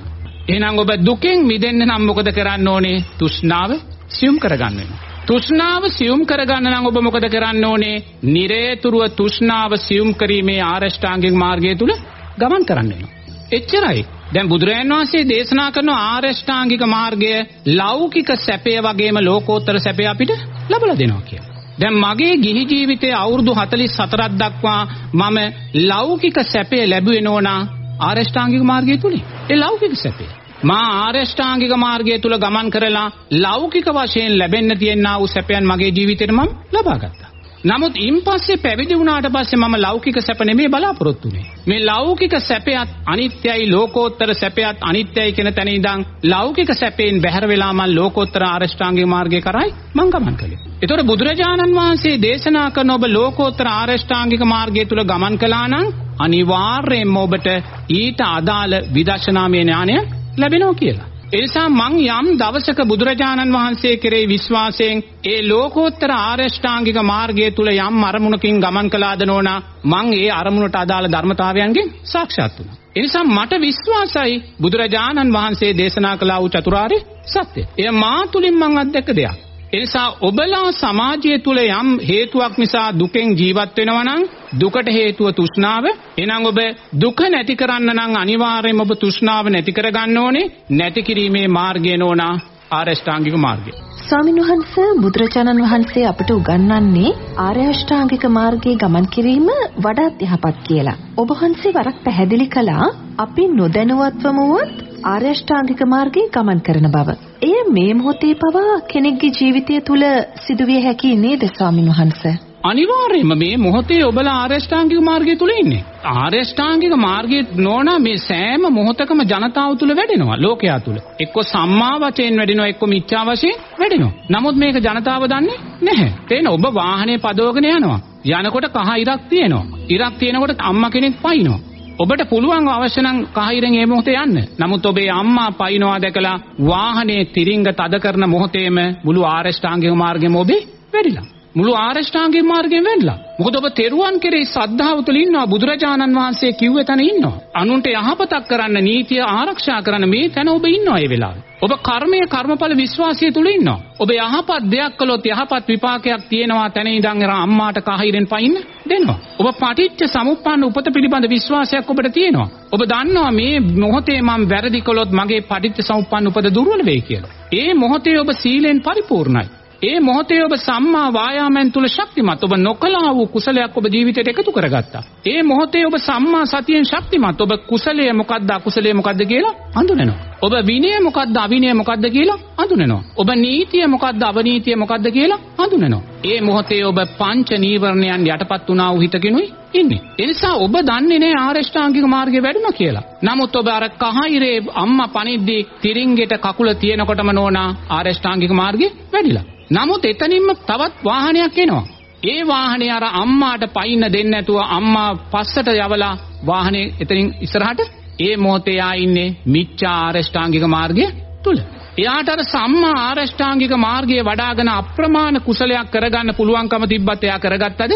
එහෙනම් ඔබ දුකෙන් මිදෙන්න නම් මොකද කරන්න ඕනේ? තෘෂ්ණාව සියුම් කරගන්න වෙනවා. තෘෂ්ණාව සියුම් කරගන්න නම් ඔබ මොකද කරන්න ඕනේ? නිරේතුරුව තෘෂ්ණාව සියුම් කිරීමේ ආරෂ්ඨාංගික මාර්ගය තුල ගමන් කරන්න වෙනවා. එච්චරයි. දැන් බුදුරජාණන් වහන්සේ දේශනා කරන ආරෂ්ඨාංගික මාර්ගය ලෞකික සැපය වගේම ලෝකෝත්තර සැපය අපිට ලබලා දෙනවා කියලා. දැන් මගේ ගිහි ජීවිතයේ අවුරුදු 44ක් දක්වා මම ලෞකික සැපය ලැබුවේ නෝනා ආරෂ්ඨාංගික මාර්ගය තුලින්. ඒ ලෞකික සැපය. මා ආරෂ්ඨාංගික මාර්ගය තුල ගමන් කරලා ලෞකික වශයෙන් ලැබෙන්න තියෙනා වූ සැපයන් මගේ ජීවිතේට මම ලබා ගත්තා. නමුත් ඉන්පස්සේ පැවිදි වුණාට පස්සේ මම ලෞකික සැප නෙමෙයි බලාපොරොත්තු වෙන්නේ. මේ ලෞකික සැපයත් අනිත්‍යයි ලෝකෝත්තර සැපයත් අනිත්‍යයි කියන තැන ඉඳන් ලෞකික සැපෙන් බැහැර වෙලා මම ලෝකෝත්තර ආරෂ්ඨාංගික මාර්ගය කරයි මම ගමන් කළේ. ඒතකොට බුදුරජාණන් වහන්සේ දේශනා කරන ඔබ ලෝකෝත්තර ආරෂ්ඨාංගික මාර්ගය තුල ගමන් කළා නම් අනිවාර්යයෙන්ම ඔබට ඊට අදාළ විදර්ශනාමය ඥානය ලැබෙනවා කියලා. එනිසා මං යම් දවසක බුදුරජාණන් වහන්සේ කෙරෙහි විශ්වාසයෙන් ඒ ලෝකෝත්තර ආරෂ්ඨාංගික මාර්ගය තුල යම් අරමුණකින් ගමන් කළාද නෝනා මං ඒ අරමුණට අදාළ ධර්මතාවයන්ගෙන් සාක්ෂාත් වුණා. එනිසා මට විශ්වාසයි බුදුරජාණන් වහන්සේ දේශනා කළා වූ චතුරාර්ය සත්‍ය. එය මා තුලින් මං අත්දැක දෙයක්. එනිසා ඔබලා සමාජය තුල යම් හේතුවක් නිසා දුකෙන් ජීවත් වෙනවා නම් දුකට හේතුව තෘෂ්ණාව. එහෙනම් ඔබ දුක නැති කරන්න නම් අනිවාර්යයෙන්ම ඔබ තෘෂ්ණාව නැති කරගන්න ඕනේ. නැති කිරීමේ මාර්ගය නෝනා ආරෂ්ඨාංගික මාර්ගය. ස්වාමීන් වහන්සේ බුදුරජාණන් වහන්සේ අපට උගන්වන්නේ ආර්ය අෂ්ටාංගික මාර්ගයේ ගමන් කිරීම වඩාත් යහපත් කියලා. ඔබ වහන්සේ වරක් පැහැදිලි කළා අපි නොදැනුවත්වම වුවත් ආර්ය අෂ්ටාංගික මාර්ගයේ ගමන් කරන බව. එය මේ මොහොතේ පවා කෙනෙක්ගේ ජීවිතය තුළ සිදුවිය හැකි නේද ස්වාමීන් වහන්සේ? අනිවාර්යයෙන්ම මේ මොහොතේ ඔබලා ආරෂ්ඨාංගික මාර්ගය තුල ඉන්නේ. ආරෂ්ඨාංගික මාර්ගයේ නෝන මේ සෑම මොහොතකම ජනතාව තුල වැඩෙනවා ලෝකයා තුල. එක්ක සම්මා වශයෙන් වැඩෙනවා එක්ක මිච්ඡා වශයෙන් වැඩෙනවා. නමුත් මේක ජනතාව දන්නේ නැහැ. තේන ඔබ වාහනේ පදවගෙන යනවා. යනකොට කහ ඉරක් තියෙනවා. ඉරක් තියෙනකොට අම්මා කෙනෙක් පයින්නවා. ඔබට පුළුවන් අවශ්‍ය නම් කහිරෙන් ඒ මොහොතේ යන්න. නමුත් ඔබේ අම්මා පයින්නවා දැකලා වාහනේ තිරිංග තද කරන මොහොතේම මුළු ආරෂ්ඨාංගික මාර්ගෙම ඔබේ වැඩිලා. මුළු ආරෂ්ඨාංගික මාර්ගයෙන් වෙන්නලා. මොකද ඔබ තෙරුවන් කෙරෙහි ශ්‍රද්ධාව තුළ ඉන්නවා බුදුරජාණන් වහන්සේ කිව්වේ තැන ඉන්නවා. අනුන්ට යහපතක් කරන්න නීතිය ආරක්ෂා කරන්න මේ තැන ඔබ ඉන්නවා ඒ වෙලාවේ. ඔබ කර්මය කර්මඵල විශ්වාසය තුළ ඉන්නවා. ඔබ යහපත් දෙයක් කළොත් යහපත් විපාකයක් තියෙනවා තැන ඉඳන් අම්මාට කහිරෙන් පයින්න දෙනවා. ඔබ පටිච්ච සමුප්පන්න උපත පිළිබඳ විශ්වාසයක් ඔබට තියෙනවා. ඔබ දන්නවා මේ මොහොතේ මම වැරදි කළොත් මගේ පටිච්ච සමුප්පන්න උපත දුර්වල වෙයි කියලා. ඒ මොහොතේ ඔබ සීලෙන් පරිපූර්ණයි. ඒ මොහොතේ ඔබ සම්මා වායාමයන් තුල ශක්තිමත් ඔබ නොකලා වූ කුසලයක් ඔබ ජීවිතයට එකතු කරගත්තා. ඒ මොහොතේ ඔබ සම්මා සතියෙන් ශක්තිමත් ඔබ කුසලය මොකද්ද අකුසලය මොකද්ද කියලා හඳුනනවා. ඔබ විනය මොකද්ද අවිනය මොකද්ද කියලා හඳුනනවා. ඔබ නීතිය මොකද්ද අවනීතිය මොකද්ද කියලා හඳුනනවා. ඒ මොහොතේ ඔබ පංච නීවරණයන් යටපත් වුණා වූ හිතකිනුයි ඉන්නේ. ඒ නිසා ඔබ දන්නේ නැහැ ආරෂ්ඨාංගික මාර්ගය වැඩුණා කියලා. නමුත් ඔබ අර කහිරේ අම්මා පනිද්දී තිරින්ගෙට කකුල තියෙනකොටම නෝනා ආරෂ්ඨාංගික මාර්ගේ වැඩිලා. නමුත් එතනින්ම තවත් වාහනයක් එනවා. ඒ වාහනේ අර අම්මාට පයින්න දෙන්නේ නැතුව අම්මා පස්සට යවලා වාහනේ එතනින් ඉස්සරහට ඒ මොහොතේ ආ ඉන්නේ මිච්ඡා ආරෂ්ඨාංගික මාර්ගය තුල. එයාට අර සම්මා ආරෂ්ඨාංගික මාර්ගයේ වඩාගෙන අප්‍රමාණ කුසලයක් කරගන්න පුළුවන්කම තිබ්බත් එයා කරගත්තද?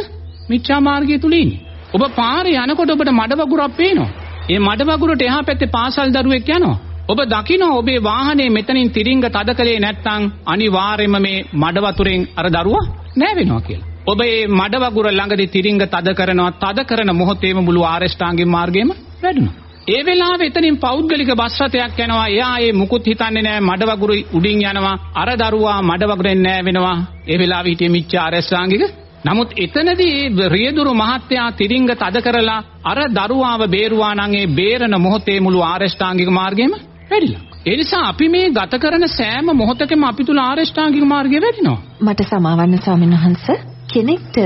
මිච්ඡා මාර්ගය තුල ඉන්නේ. ඔබ පාරේ යනකොට ඔබට මඩ වගුරක් පේනවා. ඒ මඩ වගුරට එහා පැත්තේ පාසල් දරුවෙක් යනවා. ඔබ දකින්න ඔබේ වාහනේ මෙතනින් තිරිංග තද කලේ නැත්නම් අනිවාර්යයෙන්ම මේ මඩ වතුරෙන් අර දරුවා නෑවෙනවා කියලා. ඔබ මේ මඩ වගුර ළඟදී තිරිංග තද කරනවා තද කරන මොහොතේම මුළු ආරෂ්ඨාංගික මාර්ගයම වැඩුණා. ඒ වෙලාවේ එතනින් පෞද්ගලික බස් රථයක් යනවා. එයා ඒ මුකුත් හිතන්නේ නෑ මඩ වගුරු උඩින් යනවා. අර දරුවා මඩ වගුරෙන් නෑ වෙනවා. ඒ වෙලාවේ හිටියේ මිච්ඡා ආරෂ්ඨාංගික නමුත් එතනදී රියදුරු මහත්තයා තිරිංග තද කරලා අර දරුවාව බේරුවා නම් ඒ බේරන මොහොතේ මුළු ආරෂ්ඨාංගික මාර්ගයම වැඩිලා. ඒ නිසා අපි මේ ගත කරන සෑම මොහොතකම අපි තුල ආරෂ්ඨාංගික මාර්ගය වැඩිනවා. මට සමාවන්න ස්වාමීන් වහන්ස කෙනෙක්ට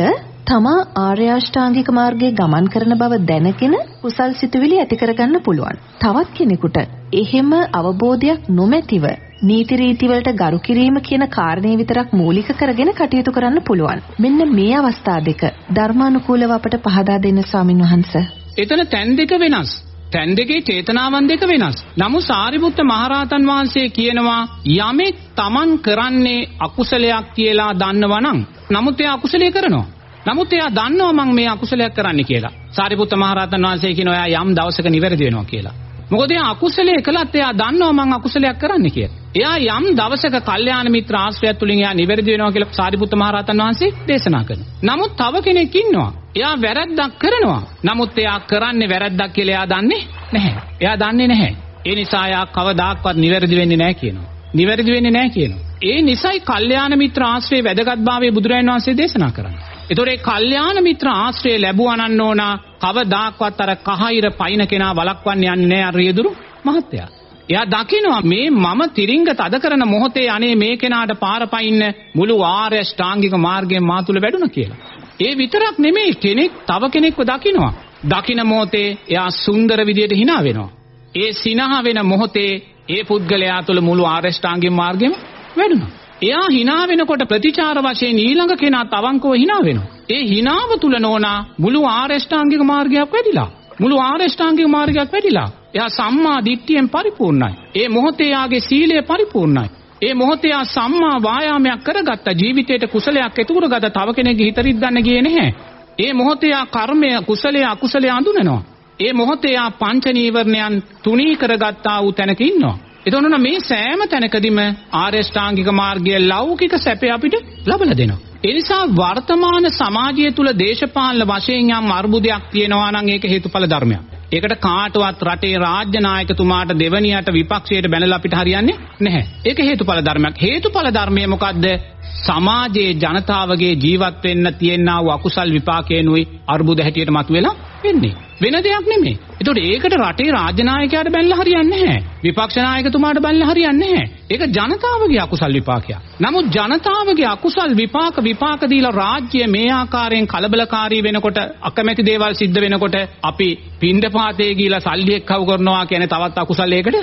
තමා ආර්ය අෂ්ටාංගික මාර්ගයේ ගමන් කරන බව දැනගෙන කුසල් සිතුවිලි ඇති කරගන්න පුළුවන්. තවත් කෙනෙකුට එහෙම අවබෝධයක් නොමැතිව නීති රීති වලට ගරු කිරීම කියන කාරණේ විතරක් මූලික කරගෙන කටයුතු කරන්න පුළුවන්. මෙන්න මේ අවස්ථා දෙක ධර්මානුකූලව අපට පහදා දෙන්න ස්වාමින් වහන්සේ. එතන තැන් දෙක වෙනස්. තැන් දෙකේ චේතනාවන් දෙක වෙනස්. නමුත් සාරිපුත්ත මහරහතන් වහන්සේ කියනවා යමෙක් තමන් කරන්නේ අකුසලයක් කියලා දන්නවනම් නමුත් එයා අකුසලයේ කරනවා. නමුත් එයා දන්නවා මම මේ අකුසලයක් කරන්නේ කියලා. සාරිපුත්ත මහරහතන් වහන්සේ කියනවා එයා යම් දවසක නිවැරදි වෙනවා කියලා. මොකද එයා අකුසලයේ කළත් එයා දන්නවා මම අකුසලයක් කරන්නේ කියලා. එයා යම් දවසක කල්යාණ මිත්‍ර ආශ්‍රයත් තුලින් එයා නිවැරදි වෙනවා කියලා සාරිපුත්ත මහරහතන් වහන්සේ දේශනා කරනවා. නමුත් තව කෙනෙක් ඉන්නවා. එයා වැරද්දක් කරනවා. නමුත් එයා කරන්නේ වැරද්දක් කියලා එයා දන්නේ නැහැ. එයා දන්නේ නැහැ. ඒ නිසා එයා කවදාක්වත් නිවැරදි වෙන්නේ නැහැ කියනවා. නිවැරදි වෙන්නේ නැහැ කියනවා. ඒ නිසයි කල්යාණ මිත්‍ර ආශ්‍රයේ වැදගත්භාවය බුදුරජාණන් වහන්සේ දේශනා කරන්නේ. ඒතොර ඒ කල්යාණ මිත්‍ර ආශ්‍රය ලැබුවා නම් ඕනා කවදාක්වත් අර කහිර පයින් කෙනා වළක්වන්න යන්නේ නැහැ අර රියදුරු මහත්තයා. එයා දකිනවා මේ මම තිරිංග තද කරන මොහොතේ අනේ මේ කෙනාට පාර පයින්න මුළු ආර්ය ශ්‍රාංගික මාර්ගයෙන් මා තුල වැඩුණා කියලා. ඒ විතරක් නෙමෙයි කෙනෙක් තව කෙනෙක්ව දකිනවා. දකින මොහොතේ එයා සුන්දර විදියට hina වෙනවා. ඒ සිනහ වෙන මොහොතේ ඒ පුද්ගලයා තුළ මුළු ආර්ය ශ්‍රාංගික මාර්ගයම වැඩුණා. එයා hina වෙනකොට ප්‍රතිචාර වශයෙන් ඊළඟ කෙනා තවංකව hina වෙනවා. ඒ hinaව තුල නෝනා මුළු ආරෂ්ඨාංගික මාර්ගයක් වැඩිලා. මුළු ආරෂ්ඨාංගික මාර්ගයක් වැඩිලා. එයා සම්මා දිට්ඨියෙන් පරිපූර්ණයි. ඒ මොහොතේ යාගේ සීලය පරිපූර්ණයි. ඒ මොහොතේ ආ සම්මා වායාමයක් කරගත්ත ජීවිතයට කුසලයක් එකතු කරගත තව කෙනෙක්ගේ හිත රිද්දන්න ගියේ නැහැ. ඒ මොහොතේ ආ කර්මය කුසලයේ අකුසලයේ අඳුනනවා. ඒ මොහොතේ ආ පංච නීවරණයන් තුනී කරගත්තා වූ තැනක ඉන්නවා. එතකොට මේ සෑම තැනකදීම ආර්ය ශ්‍රාංගික මාර්ගයේ ලෞකික සැපය අපිට ලබලා දෙනවා. ඒ නිසා වර්තමාන සමාජය තුල දේශපාලන වශයෙන් යම් අර්බුදයක් තියෙනවා නම් ඒක හේතුඵල ධර්මයක්. ඒකට කාටවත් රටේ රාජ්‍ය නායකතුමාට දෙවනියට විපක්ෂයට බැනලා අපිට හරියන්නේ නැහැ. ඒක හේතුඵල ධර්මයක්. හේතුඵල ධර්මය මොකද්ද? සමාජයේ ජනතාවගේ ජීවත් වෙන්න තියෙනා වූ අකුසල් විපාකේනුයි අර්බුද හැටියට මතුවෙලා වෙන්නේ. වෙන දෙයක් නෙමෙයි. ඒතකොට ඒකට රටේ රාජ්‍ය නායකයාට බැලලා හරියන්නේ නැහැ. විපක්ෂ නායකතුමාට බැලලා හරියන්නේ නැහැ. ඒක ජනතාවගේ අකුසල් විපාකයක්. නමුත් ජනතාවගේ අකුසල් විපාක විපාක දීලා රාජ්‍ය මේ ආකාරයෙන් කලබලකාරී වෙනකොට අකමැති දේවල් සිද්ධ වෙනකොට අපි පින්ඩපාතේ ගිහිලා සල්ලි එක්කව කරනවා කියන්නේ තවත් අකුසලයකට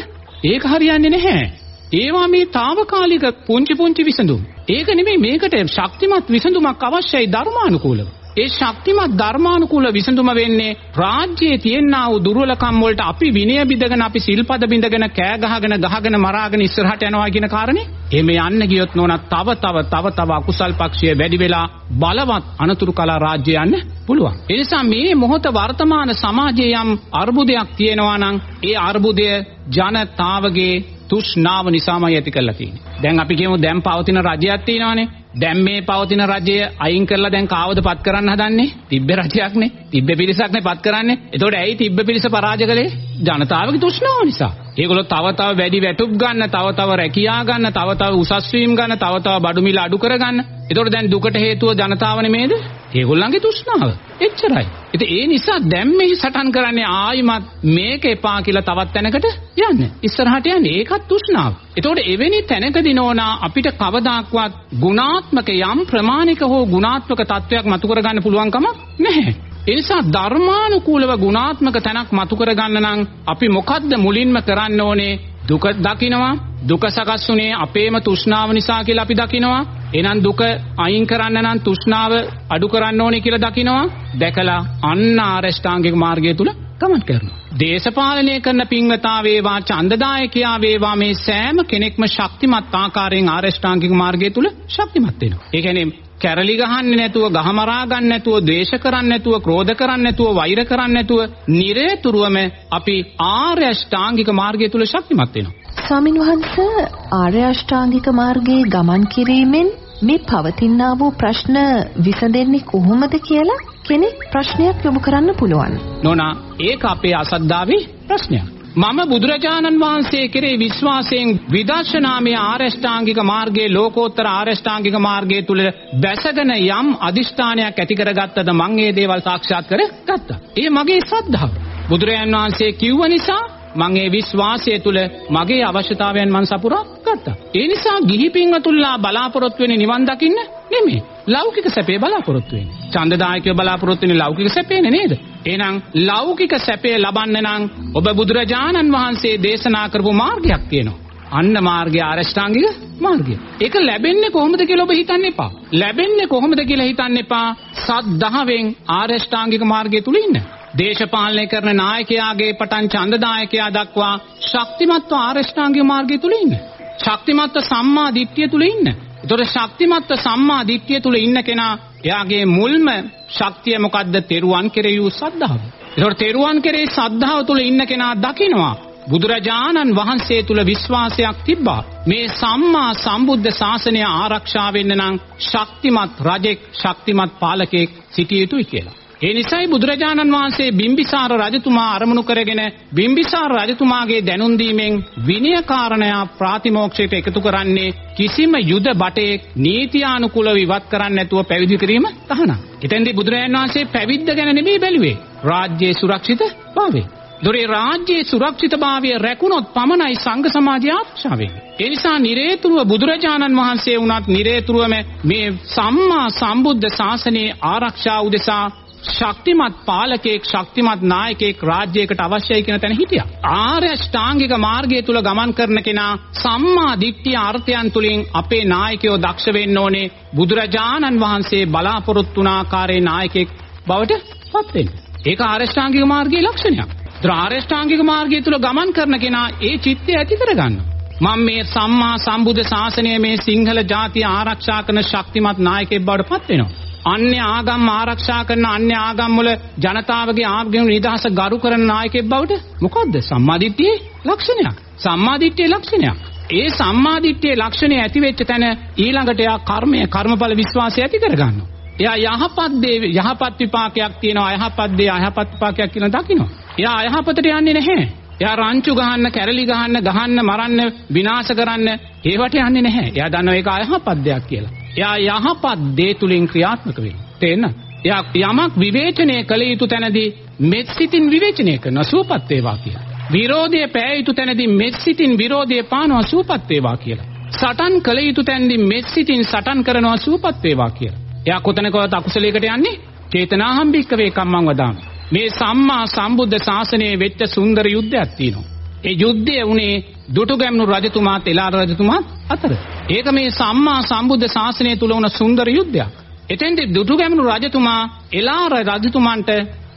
ඒක හරියන්නේ නැහැ. ඒවා මේ తాවකාලික පුංචි පුංචි විසඳුම්. ඒක නෙමෙයි මේකට ශක්තිමත් විසඳුමක් අවශ්‍යයි ධර්මානුකූලව. ඒ ශක්තිමත් ධර්මානුකූල විසඳුම වෙන්නේ රාජ්‍යයේ තියෙනා වූ දුර්වලකම් වලට අපි විනය බිඳගෙන අපි සිල්පද බිඳගෙන කෑ ගහගෙන ගහගෙන මරාගෙන ඉස්සරහට යනවා කියන කාරණේ එහෙම යන්න ගියොත් නෝන තව තව තව තව අකුසල් පක්ෂය වැඩි වෙලා බලවත් අනතුරු කලා රාජ්‍ය යන්න පුළුවන්. ඒ නිසා මේ මොහොත වර්තමාන සමාජයේ යම් අර්බුදයක් තියෙනවා නම් ඒ අර්බුදය ජනතාවගේ තුෂ්ණාව නිසාමයි ඇති කරලා තියෙන්නේ. දැන් අපි කියමු දැන් පවතින රජයක් තියෙනවානේ. දැන් මේ පවතින රජය අයින් කරලා දැන් කාවද පත් කරන්න හදන්නේ? තිබ්බ රජයක්නේ. තිබ්බ පිරිසක්නේ පත් කරන්නේ. එතකොට ඇයි තිබ්බ පිරිස පරාජය කළේ? ජනතාවගේ තෘෂ්ණාව නිසා. ඒගොල්ලෝ තව තව වැඩි වැටුප් ගන්න, තව තව රැකියා ගන්න, තව තව උසස් වීම ගන්න, තව තව බඩු මිල අඩු කරගන්න. එතකොට දැන් දුකට හේතුව ජනතාව නෙමේද? ඒගොල්ලන්ගේ තෘෂ්ණාව. එච්චරයි. ඉතින් ඒ නිසා දැන් මේ සටන් කරන්නේ ආයිමත් මේක එපා කියලා තවත් තැනකට යන්න. ඉස්සරහට යන්නේ ඒකත් තෘෂ්ණාව. එතකොට එවැනි තැනකදී නෝනා අපිට කවදාක්වත් ගුණාත්මක යම් ප්‍රමාණික හෝ ගුණාත්මක තත්වයක් මතු කරගන්න පුළුවන්කම නැහැ. ඒ නිසා ධර්මානුකූලව ගුණාත්මක තැනක් මතු කරගන්න නම් අපි මොකද්ද මුලින්ම කරන්න ඕනේ? දුක දකිනවා දුක සකස් වුනේ අපේම තෘෂ්ණාව නිසා කියලා අපි දකිනවා. එහෙනම් දුක අයින් කරන්න නම් තෘෂ්ණාව අඩු කරන්න ඕනේ කියලා දකිනවා. දැකලා අන්න ආරෂ්ඨාංගික මාර්ගය තුල ගමන් කරනවා. දේශපාලනය කරන පින්වතා වේවා ඡන්දදායකයා වේවා මේ සෑම කෙනෙක්ම ශක්තිමත් ආකාරයෙන් ආරෂ්ඨාංගික මාර්ගය තුල ශක්තිමත් වෙනවා. ඒ කියන්නේ කැරලි ගහන්නේ නැතුව ගහමරා ගන්න නැතුව ද්වේෂ කරන්නේ නැතුව ක්‍රෝධ කරන්නේ නැතුව වෛර කරන්නේ නැතුව නිරේතුරුවම අපි ආර්ය අෂ්ටාංගික මාර්ගය තුල ශක්තිමත් වෙනවා ස්වාමින් වහන්සේ ආර්ය අෂ්ටාංගික මාර්ගයේ ගමන් කිරීමෙන් මේ පවතිනා වූ ප්‍රශ්න විසඳෙන්නේ කොහොමද කියලා කෙනෙක් ප්‍රශ්නයක් යොමු කරන්න පුළුවන්. නෝනා ඒක අපේ අසද්ධාවේ ප්‍රශ්නයක්. මම බුදුරජාණන් වහන්සේ කෙරේ විශ්වාසයෙන් විදර්ශනාමය ආරෂ්ඨාංගික මාර්ගයේ ලෝකෝත්තර ආරෂ්ඨාංගික මාර්ගයේ තුල බැසගෙන යම් අදිෂ්ඨානයක් ඇති කරගත්තද මම මේ දේවල් සාක්ෂාත් කරගත්තා. ඒ මගේ ශ්‍රද්ධාව. බුදුරජාණන් වහන්සේ කිව්ව නිසා මම ඒ විශ්වාසය තුල මගේ අවශ්‍යතාවයන් මම සපුරා ගත්තා. ඒ නිසා ගිහි පින්වතුන්ලා බලාපොරොත්තු වෙන්නේ නිවන් දකින්න නෙමෙයි. ලෞකික සැපේ බලාපොරොත්තු වෙන්නේ. ඡන්දදායකව බලාපොරොත්තු වෙන්නේ ලෞකික සැපේනේ නේද? එහෙනම් ලෞකික සැපේ ලබන්න නම් ඔබ බුදුරජාණන් වහන්සේ දේශනා කරපු මාර්ගයක් තියෙනවා. අන්න මාර්ගය ආරෂ්ඨාංගික මාර්ගය. ඒක ලැබෙන්නේ කොහොමද කියලා ඔබ හිතන්න එපා. ලැබෙන්නේ කොහොමද කියලා හිතන්න එපා. සද්ධාවෙන් ආරෂ්ඨාංගික මාර්ගය තුල ඉන්න. දේශපාලනය කරන නායකයාගේ පටන් ඡන්දදායකයා දක්වා ශක්තිමත්ව ආරෂ්ඨාංගික මාර්ගය තුල ඉන්න. ශක්තිමත්ව සම්මා දිට්ඨිය තුල ඉන්න. ඒතොර ශක්තිමත්ව සම්මා දිට්ඨිය තුල ඉන්න කෙනා එයාගේ මුල්ම ශක්තිය මොකද්ද? තෙරුවන් කෙරෙහි වූ සද්ධාව. ඒතොර තෙරුවන් කෙරෙහි සද්ධාව තුල ඉන්න කෙනා දකිනවා බුදුරජාණන් වහන්සේ තුල විශ්වාසයක් තිබ්බා. මේ සම්මා සම්බුද්ධ ශාසනය ආරක්ෂා වෙන්න නම් ශක්තිමත් රජෙක්, ශක්තිමත් පාලකෙක් සිටිය යුතුයි කියලා. ඒ නිසයි බුදුරජාණන් වහන්සේ බිම්බිසාර රජතුමා අරමුණු කරගෙන බිම්බිසාර රජතුමාගේ දැනුම් දීමෙන් විනය කාරණා ප්‍රාතිමෝක්ෂයට එකතු කරන්නේ කිසිම යුද බටේ නීතියානුකූලව ඉවත් කරන්නේ නැතුව පැවිදි කිරීම තහනම්. එතෙන්දී බුදුරජාණන් වහන්සේ පැවිද්ද ගැන නෙමෙයි බැලුවේ. රාජ්‍යයේ සුරක්ෂිත භාවය. දොරේ රාජ්‍යයේ සුරක්ෂිතභාවය රැකුණොත් පමණයි සංඝ සමාජය ආරක්ෂා වෙන්නේ. ඒ නිසා නිරේතුරුව බුදුරජාණන් වහන්සේ වුණත් නිරේතුරුවම මේ සම්මා සම්බුද්ධ ශාසනයේ ආරක්ෂා උදෙසා ශක්තිමත් පාලකයෙක් ශක්තිමත් නායකයෙක් රාජ්‍යයකට අවශ්‍යයි කියන තැන හිටියා. ආර්ය ශ්‍රාංගික මාර්ගය තුල ගමන් කරන කෙනා සම්මා දිට්ඨිය අර්ථයන් තුලින් අපේ නායකයෝ දක්ෂ වෙන්න ඕනේ බුදුරජාණන් වහන්සේ බලාපොරොත්තු වුණ ආකාරයේ නායකයෙක් බවට පත් වෙන්න. ඒක ආර්ය ශ්‍රාංගික මාර්ගයේ ලක්ෂණයක්. ආර්යෂ්ඨාංගික මාර්ගය තුල ගමන් කරන කෙනා ඒ චිත්තය ඇති කරගන්න. මම මේ සම්මා සම්බුද්ධ ශාසනය මේ සිංහල ජාතිය ආරක්ෂා කරන ශක්තිමත් නායකයෙක් බවට පත් වෙනවා. අන්‍ය ආගම් ආරක්ෂා කරන අන්‍ය ආගම් වල ජනතාවගේ ආගම් නිදහස ගරු කරන නායකයෙක් බවට මොකද්ද සම්මාදිට්ඨියේ ලක්ෂණයක්. සම්මාදිට්ඨියේ ලක්ෂණයක්. ඒ සම්මාදිට්ඨියේ ලක්ෂණය ඇති වෙච්ච තැන ඊළඟට එයා කර්මය කර්මඵල විශ්වාසය ඇති කරගන්නවා. එයා යහපත් දේ යහපත් විපාකයක් තියෙනවා අයහපත් දේ අයහපත් විපාකයක් කියලා දකිනවා. එයා අයහපතට යන්නේ නැහැ. එයා රංචු ගහන්න, කැරලි ගහන්න, ගහන්න, මරන්න, විනාශ කරන්න ඒවට යන්නේ නැහැ. එයා දන්නවා ඒක අයහපත් දෙයක් කියලා. එයා යහපත් දේ තුලින් ක්‍රියාත්මක වෙනවා. තේන්න? එයා යමක් විවේචනය කළ යුතු තැනදී මෙත් සිතින් විවේචනය කරන සූපත් වේවා කියලා. විරෝධය පෑ යුතු තැනදී මෙත් සිතින් විරෝධය පානවා සූපත් වේවා කියලා. සටන් කළ යුතු තැනදී මෙත් සිතින් සටන් කරනවා සූපත් වේවා කියලා. එයා කොතනකවත් අකුසලයකට යන්නේ චේතනාහම් භික්කවේ කම්මං වදාමි. මේ සම්මා සම්බුද්ධ ශාසනයේ වෙච්ච සුන්දර යුද්ධයක් තියෙනවා. ඒ යුද්ධය වුණේ දුටුගැමුණු රජතුමාත් එලාර රජතුමාත් අතර. ඒක මේ සම්මා සම්බුද්ධ ශාසනය තුල වුණ සුන්දර යුද්ධයක්. එතෙන්දී දුටුගැමුණු රජතුමා එලාර රජතුමන්ට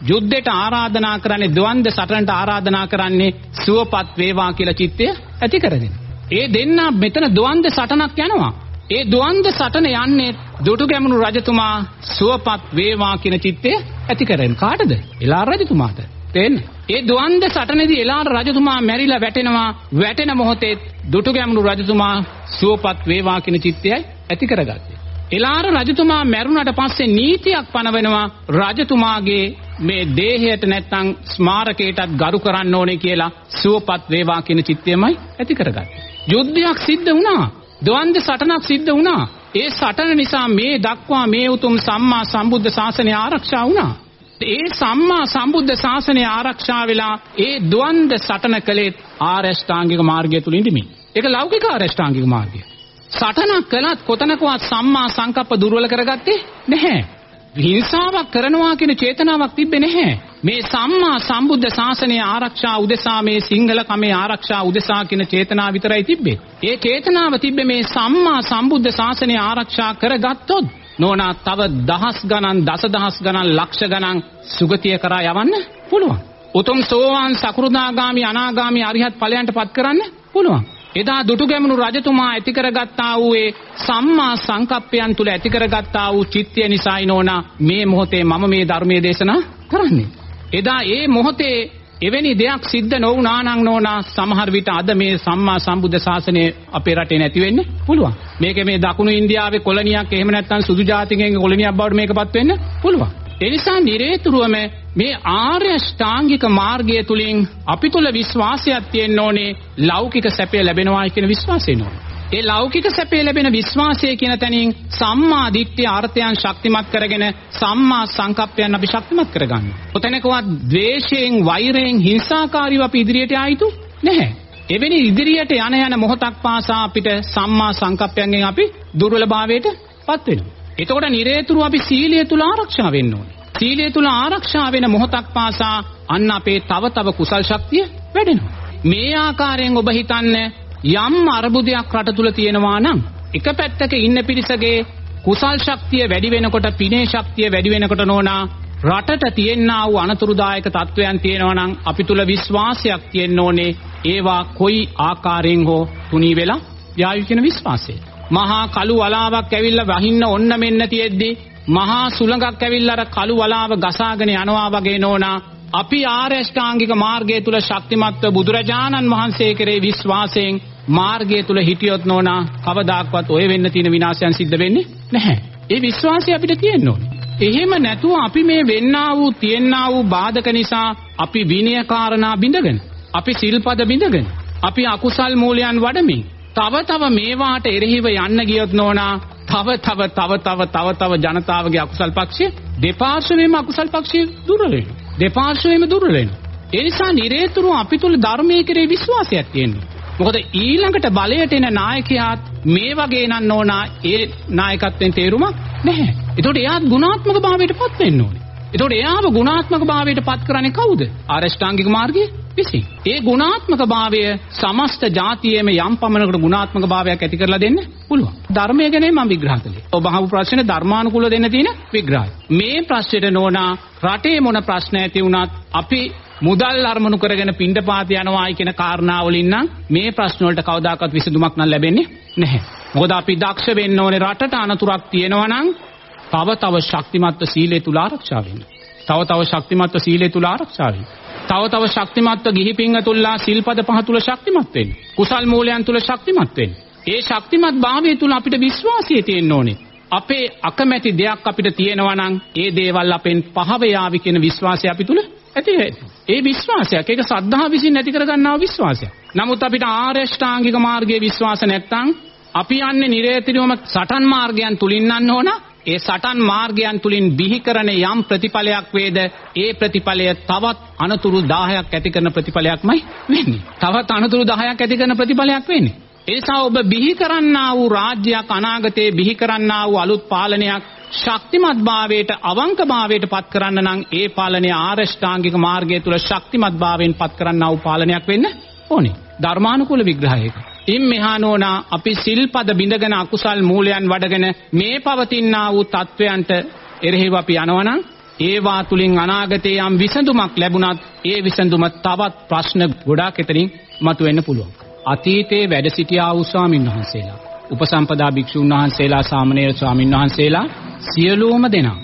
යුද්ධයට ආරාධනා කරන්නේ ද්වන්ද සටනට ආරාධනා කරන්නේ සුවපත් වේවා කියලා චිත්තය ඇති කරගෙන. ඒ දෙන්න මෙතන ද්වන්ද සටනක් යනවා. ඒ ද්වන්ද සටන යන්නේ දුටුගැමුණු රජතුමා සුවපත් වේවා කියන චිත්තය ඇති කරගෙන කාටද? එලාර රජතුමාට. තේන්නේ? ඒ ද්වන්ද සටනේදී එලාර රජතුමා මැරිලා වැටෙනවා. වැටෙන මොහොතේ දුටුගැමුණු රජතුමා සුවපත් වේවා කියන චිත්තයයි ඇති කරගත්තේ. එලාර රජතුමා මැරුණට පස්සේ නීතියක් පනවනවා රජතුමාගේ මේ දේහයට නැත්තම් ස්මාරකයටත් ගරු කරන්න ඕනේ කියලා සුවපත් වේවා කියන චිත්තයමයි ඇති කරගත්තේ. යුද්ධයක් සිද්ධ වුණා. ද්වන්ද සටනක් සිද්ධ වුණා. ඒ සටන නිසා මේ දක්වා මේ උතුම් සම්මා සම්බුද්ධ ශාසනය ආරක්ෂා වුණා. ඒ සම්මා සම්බුද්ධ ශාසනය ආරක්ෂා වෙලා ඒ ද්වන්ද සටන කළේ ආරෂ්ඨාංගික මාර්ගය තුලින් ඉඳිමින්. ඒක ලෞකික ආරෂ්ඨාංගික මාර්ගය. සටනක් කළත් කොතනකවත් සම්මා සංකප්ප දුර්වල කරගත්තේ නැහැ. හිංසාවක් කරනවා කියන චේතනාවක් තිබ්බේ නැහැ. මේ සම්මා සම්බුද්ධ ශාසනය ආරක්ෂා උදෙසා මේ සිංහල කමේ ආරක්ෂා උදෙසා කියන චේතනාව විතරයි තිබ්බේ. ඒ චේතනාව තිබ්බේ මේ සම්මා සම්බුද්ධ ශාසනය ආරක්ෂා කරගත්තොත් නෝනා තව දහස් ගණන් දසදහස් ගණන් ලක්ෂ ගණන් සුගතිය කරා යවන්න පුළුවන්. උතුම් සෝවාන් සකෘදාගාමි අනාගාමි අරිහත් ඵලයන්ට පත් කරන්න පුළුවන්. එදා දුටුගැමුණු රජතුමා ඇති කරගත්තා වූ ඒ සම්මා සංකප්පයන් තුල ඇති කරගත්තා වූ චිත්තය නිසායි නෝනා මේ මොහොතේ මම මේ ධර්මයේ දේශනා කරන්නේ. එදා ඒ මොහොතේ එවැනි දෙයක් සිද්ධ නොවුනා නම් නෝනා සමහර විට අද මේ සම්මා සම්බුද්ධ ශාසනය අපේ රටේ නැති වෙන්න පුළුවන්. මේක මේ දකුණු ඉන්දියාවේ කොලනියක් එහෙම නැත්නම් සුදු ජාතිකයන්ගේ කොලනියක් බවට මේකපත් වෙන්න පුළුවන්. ඒ නිසා නිරේතුරුවම මේ ආර්ය ෂ්ටාංගික මාර්ගය තුලින් අපි තුල විශ්වාසයක් තියෙන්න ඕනේ ලෞකික සැපය ලැබෙනවා කියන විශ්වාසය නෝනේ. ඒ ලෞකික සැපේ ලැබෙන විශ්වාසය කියන තැනින් සම්මා දිට්ඨිය අර්ථයන් ශක්තිමත් කරගෙන සම්මා සංකප්පයන් අපි ශක්තිමත් කරගන්න. ඔතනකවත් ද්වේෂයෙන් වෛරයෙන් හිංසාකාරීව අපි ඉදිරියට ආයිතු නැහැ. එවැනි ඉදිරියට යන යන මොහොතක් පාසා අපිට සම්මා සංකප්පයන්ගෙන් අපි දුර්වලභාවයට පත් වෙනවා. එතකොට නිරේතුරු අපි සීලය තුල ආරක්ෂා වෙන්න ඕනේ. සීලය තුල ආරක්ෂා වෙන මොහොතක් පාසා අන්න අපේ තව තව කුසල් ශක්තිය වැඩෙනවා. මේ ආකාරයෙන් ඔබ හිතන්නේ යම් අර්බුදයක් රට තුල තියෙනවා නම් එක පැත්තක ඉන්න පිරිසගේ කුසල් ශක්තිය වැඩි වෙනකොට පිනේ ශක්තිය වැඩි වෙනකොට නෝනා රටට තියෙනා වූ අනතුරුදායක තත්වයන් තියෙනවා නම් අපි තුල විශ්වාසයක් තියෙන්න ඕනේ ඒවා කොයි ආකාරයෙන් හෝ තුනී වෙලා යායු කියන විශ්වාසය. මහා කළු වලාවක් ඇවිල්ලා වහින්න ඔන්න මෙන්න තියෙද්දි මහා සුළඟක් ඇවිල්ලා අර කළු වලාව ගසාගෙන යනවා වගේ නෝනා අපි ආරෂ්ඨාංගික මාර්ගය තුල ශක්තිමත්ව බුදුරජාණන් වහන්සේ කෙරේ විශ්වාසයෙන් මාර්ගය තුල හිටියොත් නෝනා කවදාක්වත් ඔය වෙන්න තියෙන විනාශයන් සිද්ධ වෙන්නේ නැහැ. ඒ විශ්වාසය අපිට තියෙන්න ඕනේ. එහෙම නැතුව අපි මේ වෙන්නා වූ තියෙනා වූ බාධක නිසා අපි විනය කාරණා බිඳගෙන අපි සිල්පද බිඳගෙන අපි අකුසල් මූලයන් වඩමින් තව තව මේවාට එරෙහිව යන්න ගියොත් නෝනා තව තව තව තව තව තව ජනතාවගේ අකුසල් පක්ෂය දෙපාර්ශ්වයෙන්ම අකුසල් පක්ෂය දුර්වල වෙනවා. දෙපාර්ශ්වයෙන්ම දුර්වල වෙනවා. ඒ නිසා නිරේතුරු අපි තුල ධර්මයේ කෙරේ විශ්වාසයක් තියෙනවා. මොකද ඊළඟට බලයට එන නායකයාත් මේ වගේ නන්න ඕනා ඒ නායකත්වයෙන් තේරුමක් නැහැ. ඒතකොට එයාත් ගුණාත්මක භාවයට පත් වෙන්න ඕනේ. ඒතකොට එයාව ගුණාත්මක භාවයට පත් කරන්නේ කවුද? ආරෂ්ඨාංගික මාර්ගයේ විසින්. ඒ ගුණාත්මක භාවය සමස්ත ජාතියේම යම් පමණකට ගුණාත්මක භාවයක් ඇති කරලා දෙන්න පුළුවන්. ධර්මය ගැන මම විග්‍රහ කළේ. ඔබ අහපු ප්‍රශ්නේ ධර්මානුකූල දෙන්න තියෙන විග්‍රහය. මේ ප්‍රශ්නෙට නෝනා රටේ මොන ප්‍රශ්න ඇති වුණත් අපි මුදල් අරමුණු කරගෙන පින්ඩපාත යනවායි කියන කාරණාවලින් නම් මේ ප්‍රශ්න වලට කවදාකවත් විසඳුමක් නම් ලැබෙන්නේ නැහැ. මොකද අපි දක්ෂ වෙන්න ඕනේ රටට අනතුරක් තියෙනවා නම් තව තව ශක්තිමත්ව සීලය තුල ආරක්ෂා වෙන්න. තව තව ශක්තිමත්ව සීලය තුල ආරක්ෂා වෙන්න. තව තව ශක්තිමත්ව ගිහි පිංගතුල්ලා සිල්පද පහ තුල ශක්තිමත් වෙන්න. කුසල් මූලයන් තුල ශක්තිමත් වෙන්න. ඒ ශක්තිමත් භාවය තුල අපිට විශ්වාසය තියෙන්න ඕනේ. අපේ අකමැති දෙයක් අපිට තියෙනවා නම් ඒ දේවල් අපෙන් පහව යාවි කියන විශ්වාසය අපි තුල ඇති ඒ විශ්වාසයක් ඒක සද්ධා විසින් ඇති කරගන්නා විශ්වාසයක්. නමුත් අපිට ආර්ය ශ්‍රාංගික මාර්ගයේ විශ්වාස නැත්නම් අපි යන්නේ නිරේතිරිවම සටන් මාර්ගයන් තුලින් යන්න ඕන. ඒ සටන් මාර්ගයන් තුලින් බිහි කරන යම් ප්‍රතිඵලයක් වේද ඒ ප්‍රතිඵලය තවත් අනතුරු 10ක් ඇති කරන ප්‍රතිඵලයක්මයි වෙන්නේ. තවත් අනතුරු 10ක් ඇති කරන ප්‍රතිඵලයක් වෙන්නේ. ඒ නිසා ඔබ බිහි කරන්නා වූ රාජ්‍යයක් අනාගතයේ බිහි කරන්නා වූ අලුත් පාලනයක් ශක්තිමත් භාවයට අවංක භාවයට පත් කරන්න නම් ඒ පාලනය ආරෂ්ඨාංගික මාර්ගය තුල ශක්තිමත් භාවයෙන් පත් කරන්නා වූ පාලනයක් වෙන්න ඕනේ. ධර්මානුකූල විග්‍රහයක. ඉන් මෙහානෝනා අපි සිල්පද බිඳගෙන අකුසල් මූලයන් වඩගෙන මේ පවතිනා වූ තත්වයන්ට එරෙහිව අපි යනවනම් ඒවා තුලින් අනාගතයේ යම් විසඳුමක් ලැබුණත් ඒ විසඳුම තවත් ප්‍රශ්න ගොඩාක් එතනින් මතුවෙන්න පුළුවන්. අතීතයේ වැඩ සිටියා වූ ස්වාමින් වහන්සේලා උපසම්පදා භික්ෂුන් වහන්සේලා සාමණේර ස්වාමින් වහන්සේලා සියලුම දෙනා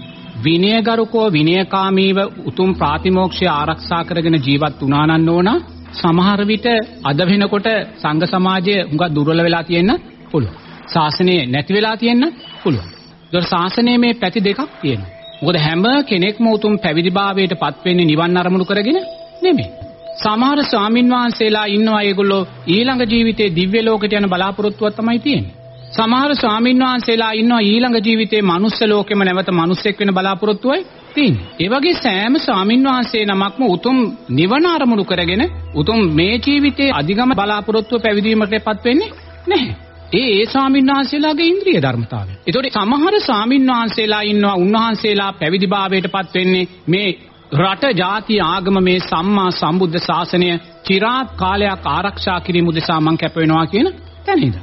විනයගරුකෝ විනයකාමීව උතුම් ප්‍රාතිමෝක්ෂය ආරක්ෂා කරගෙන ජීවත් වුණා නම් ඕන සමහර විට අද වෙනකොට සංඝ සමාජය හුඟක් දුර්වල වෙලා තියෙන්න පුළුවන්. ශාසනය නැති වෙලා තියෙන්න පුළුවන්. ඒතර ශාසනයේ මේ පැති දෙකක් තියෙනවා. මොකද හැම කෙනෙක්ම උතුම් පැවිදිභාවයට පත් වෙන්නේ නිවන් අරමුණු කරගෙන නෙමෙයි. සමහර ස්වාමින් වහන්සේලා ඉන්නවා ඒගොල්ලෝ ඊළඟ ජීවිතේ දිව්‍ය ලෝකයට යන බලාපොරොත්තුවක් තමයි තියෙන්නේ. සමහර ස්වාමින් වහන්සේලා ඉන්නවා ඊළඟ ජීවිතේ මනුස්ස ලෝකෙම නැවත මනුස්සෙක් වෙන බලාපොරොත්තුවයි තියෙන්නේ. ඒ වගේ සෑම ස්වාමින් වහන්සේ නමක්ම උතුම් නිවන අරමුණු කරගෙන උතුම් මේ ජීවිතයේ අධිගම බලාපොරොත්තුව පැවිදීමටපත් වෙන්නේ නැහැ. ඒ ඒ ස්වාමීන් වහන්සේලාගේ ඉන්ද්‍රිය ධර්මතාවය. ඒතකොට සමහර ස්වාමීන් වහන්සේලා ඉන්නවා උන්වහන්සේලා පැවිදිභාවයටපත් වෙන්නේ මේ රට ජාතිය ආගම මේ සම්මා සම්බුද්ධ ශාසනය চিරාත් කාලයක් ආරක්ෂා කිරීම උදෙසා මං කැප වෙනවා කියන තැන ඉඳන්.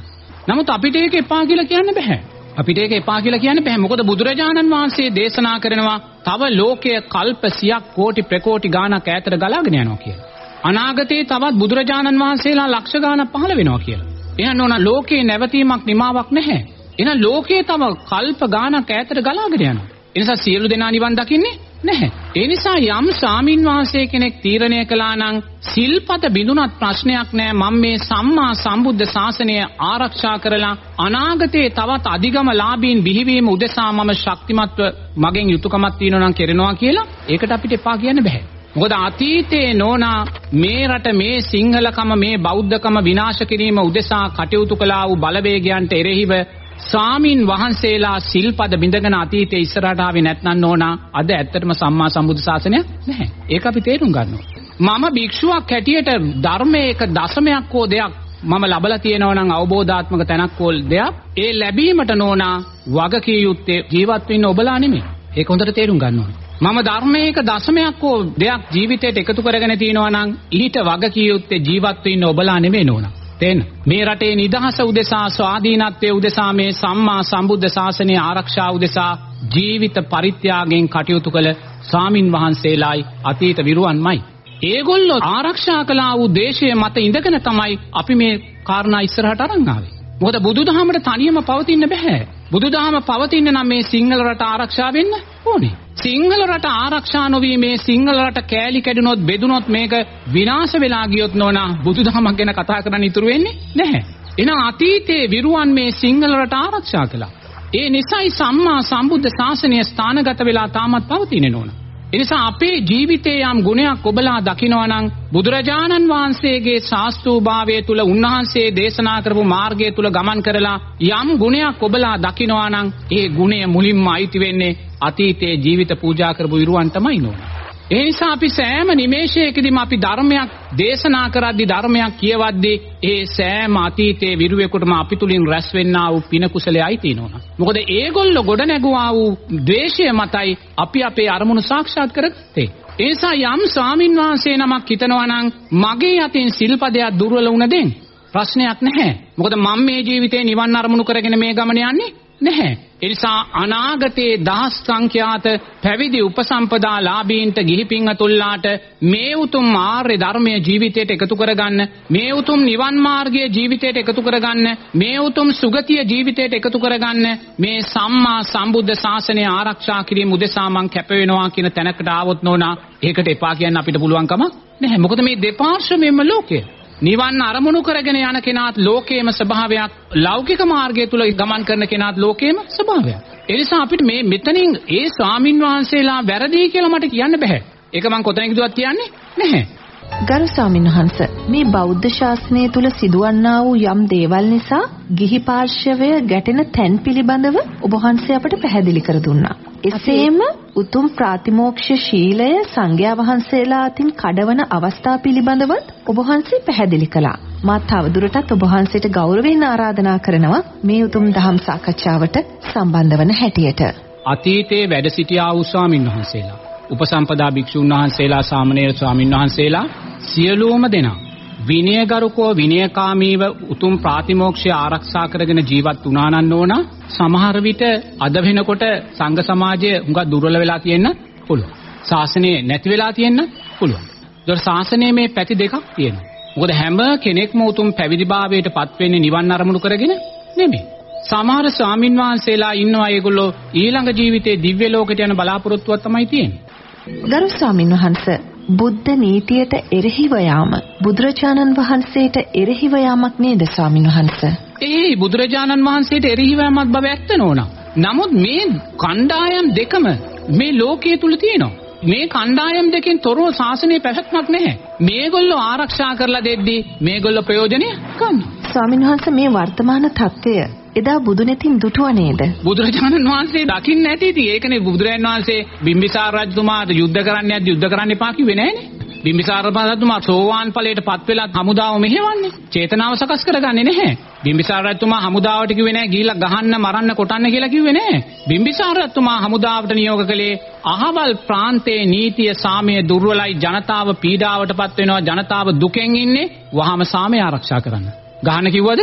නමුත් අපිට ඒක එපා කියලා කියන්න බෑ. අපිට ඒක එපා කියලා කියන්න බෑ. මොකද බුදුරජාණන් වහන්සේ දේශනා කරනවා තව ලෝකයේ කල්ප සියක් කෝටි ප්‍රකෝටි ගාණක් ඈතට ගලාගෙන යනවා කියලා. අනාගතේ තවත් බුදුරජාණන් වහන්සේලා ලක්ෂ ගාණක් පහළ වෙනවා කියලා. එහෙනම් ඕන ලෝකේ නැවතීමක් නිමාවක් නැහැ. එහෙනම් ලෝකේ තව කල්ප ගාණක් ඈතට ගලාගෙන යනවා. ඒ නිසා සියලු දෙනා නිවන් දකින්නේ නැහැ. ඒ නිසා යම් සාමින් වහන්සේ කෙනෙක් තීරණය කළා නම් සිල්පත බිඳුනත් ප්‍රශ්නයක් නෑ මම මේ සම්මා සම්බුද්ධ ශාසනය ආරක්ෂා කරලා අනාගතේ තවත් අධිගම ලාභීන් බිහිවීම උදෙසා මම ශක්තිමත්ව මගෙන් යුතුයකමක් තියෙනවා නම් කරනවා කියලා ඒකට අපිට එපා කියන්න බෑ. මොකද අතීතයේ නෝනා මේ රට මේ සිංහලකම මේ බෞද්ධකම විනාශ කිරීම උදෙසා කටයුතු කළා වූ බලවේගයන්ට එරෙහිව සාමින් වහන්සේලා සිල්පද බිඳගෙන අතීතයේ ඉස්සරහට ආවේ නැත්නම් නෝනා අද ඇත්තටම සම්මා සම්බුදු ශාසනය නැහැ. ඒක අපි තේරුම් ගන්නවා. මම භික්ෂුවක් හැටියට ධර්මයේ එක දශමයක් හෝ දෙයක් මම ලබලා තියෙනවා නම් අවබෝධාත්මක තැනක් හෝ දෙයක් ඒ ලැබීමට නෝනා වගකිය යුත්තේ ජීවත් වෙන්න ඔබලා නෙමෙයි. ඒක හොඳට තේරුම් ගන්න ඕනේ. මම ධර්මයක දශමයක් හෝ දෙයක් ජීවිතයට එකතු කරගෙන තියෙනවා නම් ඊට වගකිය යුත්තේ ජීවත් වෙන්න ඔබලා නෙමෙයි නෝනා. තේන මේ රටේ නිදහස උදෙසා ස්වාධීනත්වයේ උදෙසා මේ සම්මා සම්බුද්ධ ශාසනය ආරක්ෂා උදෙසා ජීවිත පරිත්‍යාගයෙන් කටයුතු කළ ස්වාමින් වහන්සේලායි අතීත විරුවන්මයි. ඒගොල්ලෝ ආරක්ෂා කළා වූ දේශය මත ඉඳගෙන තමයි අපි මේ කාරණා ඉස්සරහට අරන් ආවේ. මොකද බුදුදහමට තනියම පවතින්න බෑ. බුදුදහම පවතින්න නම් මේ සිංහල රට ආරක්ෂා වෙන්න ඕනේ. සිංහල රට ආරක්ෂා නොවී මේ සිංහල රට කෑලි කැඩුනොත් බෙදුනොත් මේක විනාශ වෙලා ගියොත් නෝනා බුදුදහමක් ගැන කතා කරන්න ඉතුරු වෙන්නේ නැහැ. එහෙනම් අතීතයේ විරුවන් මේ සිංහල රට ආරක්ෂා කළා. ඒ නිසයි සම්මා සම්බුද්ධ ශාසනය ස්ථානගත වෙලා තාමත් පවතින්නේ නෝනා. එනිසා අපේ ජීවිතයේ යම් ගුණයක් ඔබලා දකිනවා නම් බුදුරජාණන් වහන්සේගේ ශාස්ත්‍රූභාවය තුල උන්වහන්සේ දේශනා කරපු මාර්ගය තුල ගමන් කරලා යම් ගුණයක් ඔබලා දකිනවා නම් ඒ ගුණය මුලින්ම අයිති වෙන්නේ අතීතයේ ජීවිත පූජා කරපු විරුවන්ටමයි නෝනා. ඒ නිසා අපි සෑම නිමේෂයකදීම අපි ධර්මයක් දේශනා කරද්දී ධර්මයක් කියවද්දී ඒ සෑම අතීතයේ විරුවෙකුටම අපි තුලින් රැස් වෙන්නා වූ පින කුසලයයි තියෙනවා. මොකද ඒගොල්ලෝ ගොඩ නැගුවා වූ ද්වේෂය මතයි අපි අපේ අරමුණු සාක්ෂාත් කරගත්තේ. ඒ නිසා යම් ස්වාමින් වහන්සේ නමක් හිතනවා නම් මගේ අතින් සිල්පදයක් දුර්වල වුණ දෙන් ප්‍රශ්නයක් නැහැ. මොකද මම මේ ජීවිතේ නිවන් අරමුණු කරගෙන මේ ගමන යන්නේ නැහැ. එනිසා අනාගතයේ දහස් සංඛ්‍යාත පැවිදි උපසම්පදා ලාභීන්ට ගිහි පින්වතුන්ලාට මේ උතුම් ආර්ය ධර්මයේ ජීවිතයට එකතු කරගන්න මේ උතුම් නිවන් මාර්ගයේ ජීවිතයට එකතු කරගන්න මේ උතුම් සුගතිය ජීවිතයට එකතු කරගන්න මේ සම්මා සම්බුද්ධ ශාසනය ආරක්ෂා කිරීම උදෙසා මං කැප වෙනවා කියන තැනකට ආවොත් නෝනා ඒකට එපා කියන්න අපිට පුළුවන් කමක් නැහැ මොකද මේ දෙපාර්ශ්වයෙන්ම ලෝකය නිවන් අරමුණු කරගෙන යන කෙනාත් ලෝකේම ස්වභාවයක් ලෞකික මාර්ගය තුල ගමන් කරන කෙනාත් ලෝකේම ස්වභාවයක්. ඒ නිසා අපිට මේ මෙතනින් ඒ ස්වාමින් වහන්සේලා වැරදි කියලා මට කියන්න බෑ. ඒක මම කොතැනකදවත් කියන්නේ නැහැ. ගරු ස්වාමීන් වහන්ස මේ බෞද්ධ ශාසනය තුල සිදුවන්නා වූ යම් දේවල් නිසා ගිහි පාර්ශවය ගැටෙන තැන් පිළිබඳව ඔබ වහන්සේ අපට පැහැදිලි කර දුන්නා. එසේම උතුම් ප්‍රාතිමෝක්ෂ ශීලය සංඝයා වහන්සේලා අතින් කඩවන අවස්ථා පිළිබඳවත් ඔබ වහන්සේ පැහැදිලි කළා. මා තවදුරටත් ඔබ වහන්සේට ගෞරවයෙන් ආරාධනා කරනවා මේ උතුම් දහම් සාකච්ඡාවට සම්බන්ධ වන හැටියට. අතීතයේ වැඩ සිටියා වූ ස්වාමින් වහන්සේලා උපසම්පදා භික්ෂුන් වහන්සේලා සාමණේර ස්වාමින් වහන්සේලා සියලුම දෙනා විනයගරුකෝ විනයකාමීව උතුම් ප්‍රාතිමෝක්ෂය ආරක්ෂා කරගෙන ජීවත් වුණා නම් ඕන සමහර විට අද වෙනකොට සංඝ සමාජය හුඟක් දුර්වල වෙලා තියෙන්න පුළුවන්. ශාසනය නැති වෙලා තියෙන්න පුළුවන්. ඒතර ශාසනයේ මේ පැති දෙකක් තියෙනවා. මොකද හැම කෙනෙක්ම උතුම් පැවිදිභාවයට පත් වෙන්නේ නිවන් අරමුණු කරගෙන නෙමෙයි. සමහර ස්වාමින් වහන්සේලා ඉන්නවා ඒගොල්ලෝ ඊළඟ ජීවිතේ දිව්‍ය ලෝකයට යන බලාපොරොත්තුවක් තමයි තියෙන්නේ. ගරු ස්වාමින් වහන්සේ බුද්ධ නීතියට එරෙහිව යාම බුදුරජාණන් වහන්සේට එරෙහිව යාමක් නේද ස්වාමීන් වහන්ස? ඒ බුදුරජාණන් වහන්සේට එරෙහිව යාමක් බව ඇත්ත නෝනා. නමුත් මේ කණ්ඩායම් දෙකම මේ ලෝකයේ තුල තියෙනවා. මේ කණ්ඩායම් දෙකෙන් තොරව ශාසනය පැවැත්මක් නැහැ. මේගොල්ලෝ ආරක්ෂා කරලා දෙද්දී මේගොල්ලෝ ප්‍රයෝජනය ගන්න. ස්වාමීන් වහන්ස මේ වර්තමාන தත්ත්වය එදා බුදුනෙතින් දුටුව නේද? බුදුරජාණන් වහන්සේ දකින්න නැති ඉතින් ඒකනේ බුදුරජාණන් වහන්සේ බිම්බිසාර රජතුමාට යුද්ධ කරන්න යද්දි යුද්ධ කරන්න එපා කිව්වේ නෑනේ. බිම්බිසාර රජතුමා සෝවාන් ඵලයට පත් වෙලා හමුදාව මෙහෙවන්නේ. චේතනාව සකස් කරගන්නේ නැහැ. බිම්බිසාර රජතුමා හමුදාවට කිව්වේ නැහැ ගිහිල්ලා ගහන්න මරන්න කොටන්න කියලා කිව්වේ නැහැ. බිම්බිසාර රජතුමා හමුදාවට නියෝග කළේ අහවල් ප්‍රාන්තයේ නීතිය සාමය දුර්වලයි ජනතාව පීඩාවටපත් වෙනවා ජනතාව දුකෙන් ඉන්නේ වහාම සාමය ආරක්ෂා කරන්න. ගහන්න කිව්වද?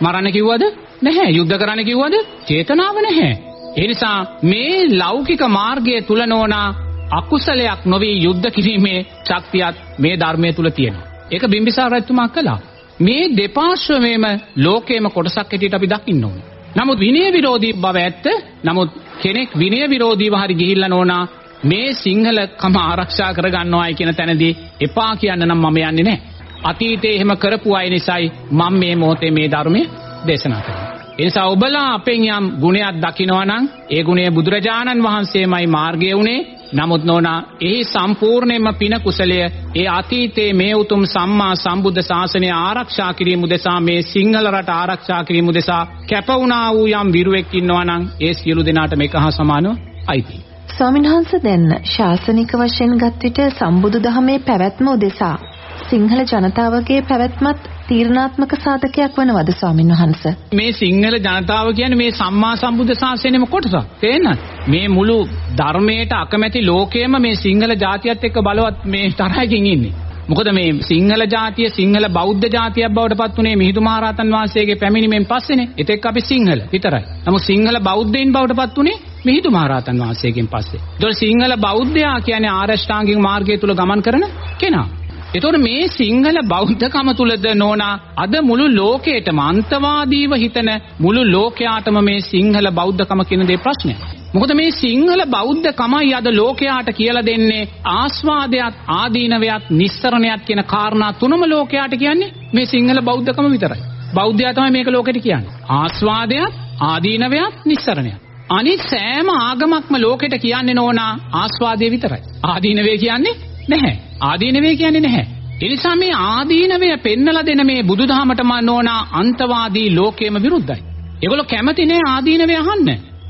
මරන්න කිව්වද? නැහැ. යුද්ධ කරන්න කිව්වද? චේතනාව නැහැ. ඒ නිසා මේ ලෞකික මාර්ගයේ තුල නොනා අකුසලයක් නොවේ යුද්ධ කිරීමේ ශක්තියත් මේ ධර්මයේ තුල තියෙනවා. ඒක බිම්බිසාර රජතුමා කළා. මේ දෙපාර්ශ්වයේම ලෝකයේම කොටසක් හැටියට අපි දකින්න ඕනේ. නමුත් විනය විරෝධී බව ඇත්ත. නමුත් කෙනෙක් විනය විරෝධීව හරි ගිහිල්ලා නෝනා මේ සිංහල කම ආරක්ෂා කරගන්නවායි කියන තැනදී එපා කියන්න නම් මම යන්නේ නැහැ. අතීතයේ එහෙම කරපු අය නිසායි මම මේ මොහොතේ මේ ධර්මයේ දේශනා කරන්නේ. ඒ නිසා ඔබලා අපෙන් යම් ගුණයක් දකිනවා නම් ඒ ගුණය බුදුරජාණන් වහන්සේමයි මාර්ගය උනේ. නමුත් නෝනා එහි සම්පූර්ණයෙන්ම පින කුසලය ඒ අතීතයේ මේ උතුම් සම්මා සම්බුද්ධ ශාසනය ආරක්ෂා කිරීම උදෙසා මේ සිංහල රට ආරක්ෂා කිරීම උදෙසා කැප වුණා වූ යම් විරුවෙක් ඉන්නවා නම් ඒ සියලු දෙනාට මේක හා සමානව අයිතියි. ස්වාමින්වහන්ස දැන් ශාසනික වශයෙන් ගත් විට සම්බුදු දහමේ පැවැත්ම උදෙසා සිංහල ජනතාවගේ පැවැත්මත් තීරණාත්මක සාධකයක් වනවද ස්වාමින් වහන්ස? මේ සිංහල ජනතාව කියන්නේ මේ සම්මා සම්බුද්ධ ශාසනයේම කොටසක්. තේරෙනවද? මේ මුළු ධර්මයට අකමැති ලෝකයේම මේ සිංහල ජාතියත් එක්ක බලවත් මේ තරහකින් ඉන්නේ. මොකද මේ සිංහල ජාතිය සිංහල බෞද්ධ ජාතියක් බවට පත් උනේ මිහිඳු මහරහතන් වහන්සේගේ පැමිණීමෙන් පස්සේනේ. ඒතෙක් අපි සිංහල විතරයි. නමුත් සිංහල බෞද්ධයින් බවට පත් උනේ මිහිඳු මහරහතන් වහන්සේගෙන් පස්සේ. ඒතකොට සිංහල බෞද්ධයා කියන්නේ ආරෂ්ඨාංගික මාර්ගය තුල ගමන් කරන කෙනා. එතකොට මේ සිංහල බෞද්ධකම තුලද නෝනා අද මුළු ලෝකයටම අන්තවාදීව හිතන මුළු ලෝකයාටම මේ සිංහල බෞද්ධකම කියන දේ ප්‍රශ්නයක්. මොකද මේ සිංහල බෞද්ධකමයි අද ලෝකයාට කියලා දෙන්නේ ආස්වාදයක් ආදීනවයක් නිස්සරණයක් කියන කාරණා තුනම ලෝකයාට කියන්නේ මේ සිංහල බෞද්ධකම විතරයි. බෞද්ධයා තමයි මේක ලෝකෙට කියන්නේ. ආස්වාදයක් ආදීනවයක් නිස්සරණයක්. අනිත් සෑම ආගමක්ම ලෝකෙට කියන්නේ නෝනා ආස්වාදය විතරයි. ආදීනවේ කියන්නේ නැහැ. ආදීනවේ කියන්නේ නැහැ. ඒ නිසා මේ ආදීනවය පෙන්නලා දෙන මේ බුදුදහමටම නෝනා අන්තවාදී ලෝකෙම විරුද්ධයි. ඒගොල්ලෝ කැමති නෑ ආදීනවය අහන්න.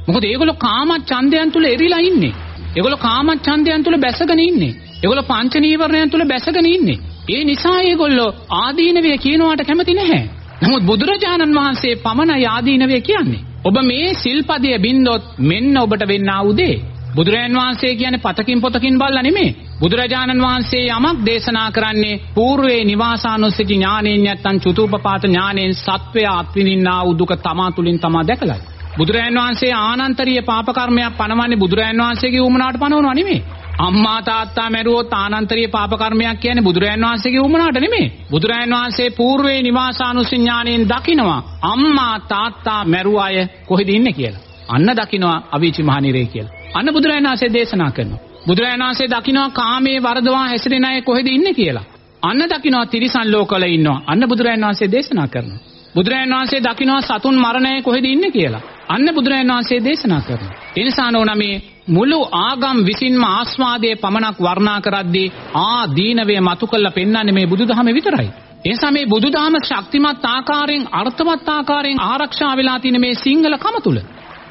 මොකද ඒගොල්ලෝ කාම ඡන්දයන් තුල එරිලා ඉන්නේ. ඒගොල්ලෝ කාම ඡන්දයන් තුල බැසගෙන ඉන්නේ. ඒගොල්ලෝ පංච නීවරණයන් තුල බැසගෙන ඉන්නේ. ඒ නිසා ඒගොල්ලෝ ආදීනවය කියනවාට කැමති නැහැ. නමුත් බුදුරජාණන් වහන්සේ පමණයි ආදීනවය කියන්නේ. ඔබ මේ සිල්පදය බින්දොත් මෙන්න ඔබට වෙන්නා උදේ. බුදුරයන් වහන්සේ කියන්නේ පතකින් පොතකින් බල්ලා නෙමෙයි. බුදුරජාණන් වහන්සේ යමක් දේශනා කරන්නේ పూర్වේ නිවාසානුස්සති ඥානෙන් නැත්තම් චතුූපපාත ඥානෙන් සත්වය අත්විඳින්නා වූ දුක තමා තුලින් තමා දැකලා. බුදුරයන් වහන්සේ ආනන්තරීය පාප කර්මයක් පනවන්නේ බුදුරයන් වහන්සේගේ උමනාවට පනවනවා නෙමෙයි. අම්මා තාත්තා මැරුවොත් ආනන්තරීය පාප කර්මයක් කියන්නේ බුදුරයන් වහන්සේගේ උමනාට නෙමෙයි. බුදුරයන් වහන්සේ పూర్වේ නිවාසානුසිඥාණයෙන් දකිනවා අම්මා තාත්තා මැරුව අය කොහෙද ඉන්නේ කියලා. අන්න දකිනවා අවීචි මහනිරේ කියලා. අන්න බුදුරජාණන් වහන්සේ දේශනා කරනවා. බුදුරජාණන් වහන්සේ දකිනවා කාමයේ වරදවා හැසිරෙන අය කොහෙද ඉන්නේ කියලා. අන්න දකිනවා තිරිසන් ලෝකවල ඉන්නවා. අන්න බුදුරජාණන් වහන්සේ දේශනා කරනවා. බුදුරජාණන් වහන්සේ දකිනවා සතුන් මරණය කොහෙද ඉන්නේ කියලා. අන්න බුදුරජාණන් වහන්සේ දේශනා කරනවා. ඒ නිසා නෝනා මේ මුළු ආගම් විසින්ම ආස්වාදයේ පමණක් වර්ණනා කරද්දී ආ දීනවේ මතු කළ පෙන්වන්නේ මේ බුදුදහම විතරයි. එනිසා මේ බුදුදහම ශක්තිමත් ආකාරයෙන් අර්ථවත් ආකාරයෙන් ආරක්ෂා වෙලා තියෙන මේ සිංහල කම තුල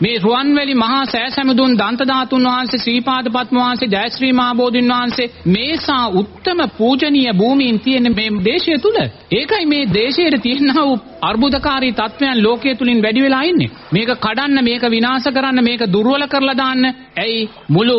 මේ රුවන්වැලි මහා සෑසැමුදුන් දන්ත ධාතුන් වහන්සේ ශ්‍රීපාද පත්ම වහන්සේ ජයශ්‍රී මහ බෝධින් වහන්සේ මේසා උත්තම පූජනීය භූමීන් තියෙන මේ දේශය තුල ඒකයි මේ දේශයේ තියෙනා වූ අර්බුදකාරී තත්වයන් ලෝකයේ තුලින් වැඩි වෙලා ඉන්නේ. මේක කඩන්න මේක විනාශ කරන්න මේක දුර්වල කරලා දාන්න. ඇයි? මුළු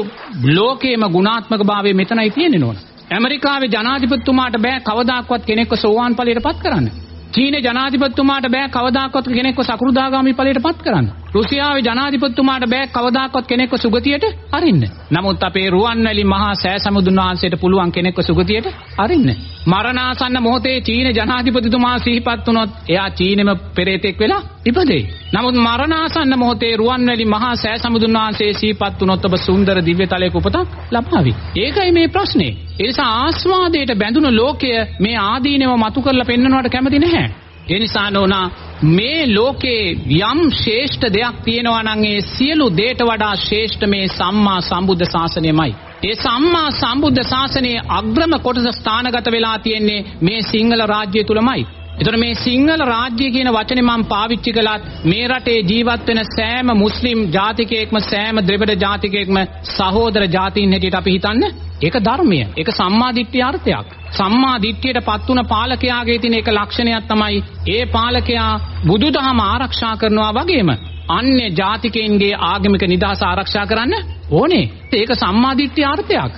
ලෝකේම ගුණාත්මක භාවය මෙතනයි තියෙන්නේ නෝන. ඇමරිකාවේ ජනාධිපතිතුමාට බෑ කවදාක්වත් කෙනෙක්ව සෝවාන් ඵලයට පත් කරන්න. චීන ජනාධිපතිතුමාට බෑ කවදාකවත් කෙනෙක්ව සකෘදාගාමි ඵලයට පත් කරන්න. රුසියාවේ ජනාධිපතිතුමාට බෑ කවදාකවත් කෙනෙක්ව සුගතියට අරින්න. නමුත් අපේ රුවන්වැලි මහා සෑ සමුදුන් වහන්සේට පුළුවන් කෙනෙක්ව සුගතියට අරින්න. මරණාසන්න මොහොතේ චීන ජනාධිපතිතුමා සිහිපත් වුණොත් එයා චීනෙම පෙරේතෙක් වෙලා ඉපදෙයි. නමුත් මරණාසන්න මොහොතේ රුවන්වැලි මහා සෑ සමුදුන් වහන්සේ සිහිපත් වුණොත් ඔබ සුන්දර දිව්‍ය තලයක උපතක් ලබාවි. ඒකයි මේ ප්‍රශ්නේ. ඒ නිසා ආස්වාදයට බැඳුණු ලෝකය මේ ආදීනව මතු කරලා පෙන්වනවට කැමති නැහැ. ඒ නිසා නෝනා මේ ලෝකේ යම් ශ්‍රේෂ්ඨ දෙයක් තියෙනවා නම් ඒ සියලු දේට වඩා ශ්‍රේෂ්ඨ මේ සම්මා සම්බුද්ධ ශාසනයමයි. ඒ සම්මා සම්බුද්ධ ශාසනයේ අග්‍රම කොටස ස්ථානගත වෙලා තියෙන්නේ මේ සිංහල රාජ්‍යය තුලමයි. එතකොට මේ සිංහල රාජ්‍ය කියන වචනේ මම පාවිච්චි කළත් මේ රටේ ජීවත් වෙන සෑම මුස්ලිම් ජාතිකයෙක්ම සෑම ද්‍රවිඩ ජාතිකයෙක්ම සහෝදර ජාතීන් හැටියට අපි හිතන්නේ ඒක ධර්මය. ඒක සම්මා දිට්ඨිය අර්ථයක්. සම්මා දිට්ඨියටපත් වුණ පාලකයාගේ තියෙන එක ලක්ෂණයක් තමයි ඒ පාලකයා බුදුදහම ආරක්ෂා කරනවා වගේම අන්‍ය ජාතිකයින්ගේ ආගමික නිදහස ආරක්ෂා කරන්න ඕනේ. ඒක සම්මා දිට්ඨිය අර්ථයක්.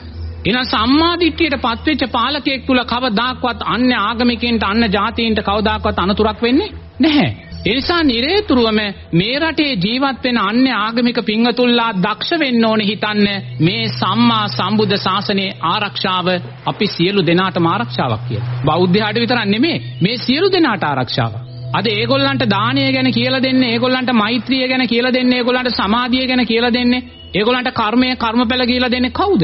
එන සම්මාදිට්ඨියට පත්වෙච්ච පාලකයෙක් තුල කවදාක්වත් අන්‍ය ආගමිකයින්ට අන්‍ය ජාතීන්ට කවදාක්වත් අනතුරක් වෙන්නේ නැහැ. ඒ නිසා නිරේතුරුවම මේ රටේ ජීවත් වෙන අන්‍ය ආගමික පින්වතුන්ලා දක්ෂ වෙන්න ඕනේ හිතන්න මේ සම්මා සම්බුද්ධ ශාසනයේ ආරක්ෂාව අපි සියලු දෙනාටම ආරක්ෂාවක් කියලා. බෞද්ධයාට විතරක් නෙමෙයි මේ සියලු දෙනාට ආරක්ෂාවක්. අද ඒගොල්ලන්ට දානය ගැන කියලා දෙන්නේ ඒගොල්ලන්ට මෛත්‍රිය ගැන කියලා දෙන්නේ ඒගොල්ලන්ට සමාධිය ගැන කියලා දෙන්නේ ඒගොල්ලන්ට කර්මය කර්මඵල කියලා දෙන්නේ කවුද?